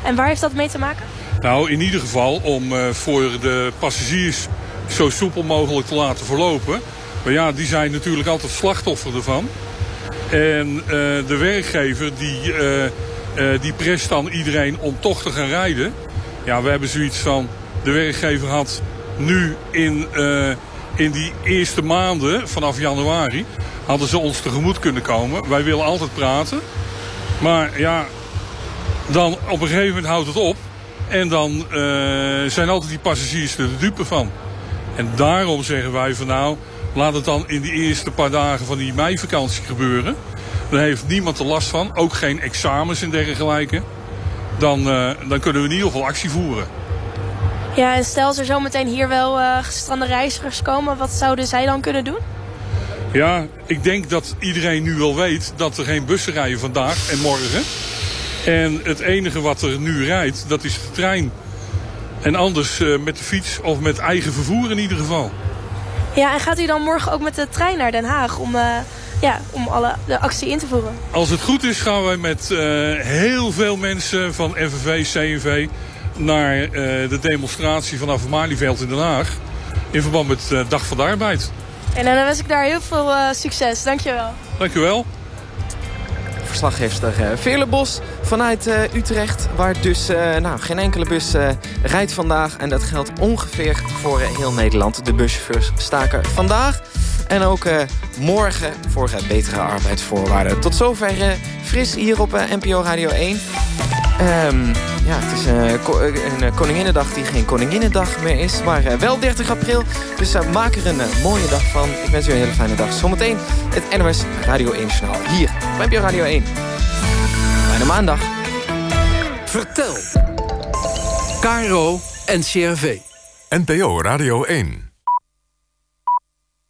En waar heeft dat mee te maken? Nou, in ieder geval om voor de passagiers zo soepel mogelijk te laten verlopen. Maar ja, die zijn natuurlijk altijd slachtoffer ervan. En uh, de werkgever die, uh, uh, die prest dan iedereen om toch te gaan rijden. Ja, we hebben zoiets van... De werkgever had nu in, in die eerste maanden vanaf januari... hadden ze ons tegemoet kunnen komen. Wij willen altijd praten. Maar ja, dan op een gegeven moment houdt het op. En dan zijn altijd die passagiers er de dupe van. En daarom zeggen wij van nou, laat het dan in die eerste paar dagen van die meivakantie gebeuren. Daar heeft niemand er last van, ook geen examens en dergelijke. Dan, uh, dan kunnen we in ieder geval actie voeren. Ja, en stel er zometeen hier wel uh, gestrande reizigers komen, wat zouden zij dan kunnen doen? Ja, ik denk dat iedereen nu wel weet dat er geen bussen rijden vandaag en morgen. En het enige wat er nu rijdt, dat is de trein. En anders uh, met de fiets of met eigen vervoer in ieder geval. Ja, en gaat u dan morgen ook met de trein naar Den Haag om, uh, ja, om alle, de actie in te voeren? Als het goed is gaan wij met uh, heel veel mensen van FNV, CNV... naar de demonstratie vanaf Malieveld in Den Haag... in verband met de Dag van de Arbeid. En dan wens ik daar heel veel succes. Dankjewel. Dankjewel verslaggeefster uh, Veerle Bos vanuit uh, Utrecht. Waar dus uh, nou, geen enkele bus rijdt vandaag. En dat geldt ongeveer voor heel Nederland. De buschauffeurs staken vandaag. En ook morgen voor betere arbeidsvoorwaarden. Tot zover fris hier op NPO Radio 1. Um, ja, het is een, een Koninginnedag die geen Koninginnedag meer is. Maar wel 30 april. Dus maak er een mooie dag van. Ik wens u een hele fijne dag. Zometeen het NOS Radio 1 journaal. Hier, bij NPO Radio 1. Fijne maandag. Vertel. Caro en CRV. NPO Radio 1.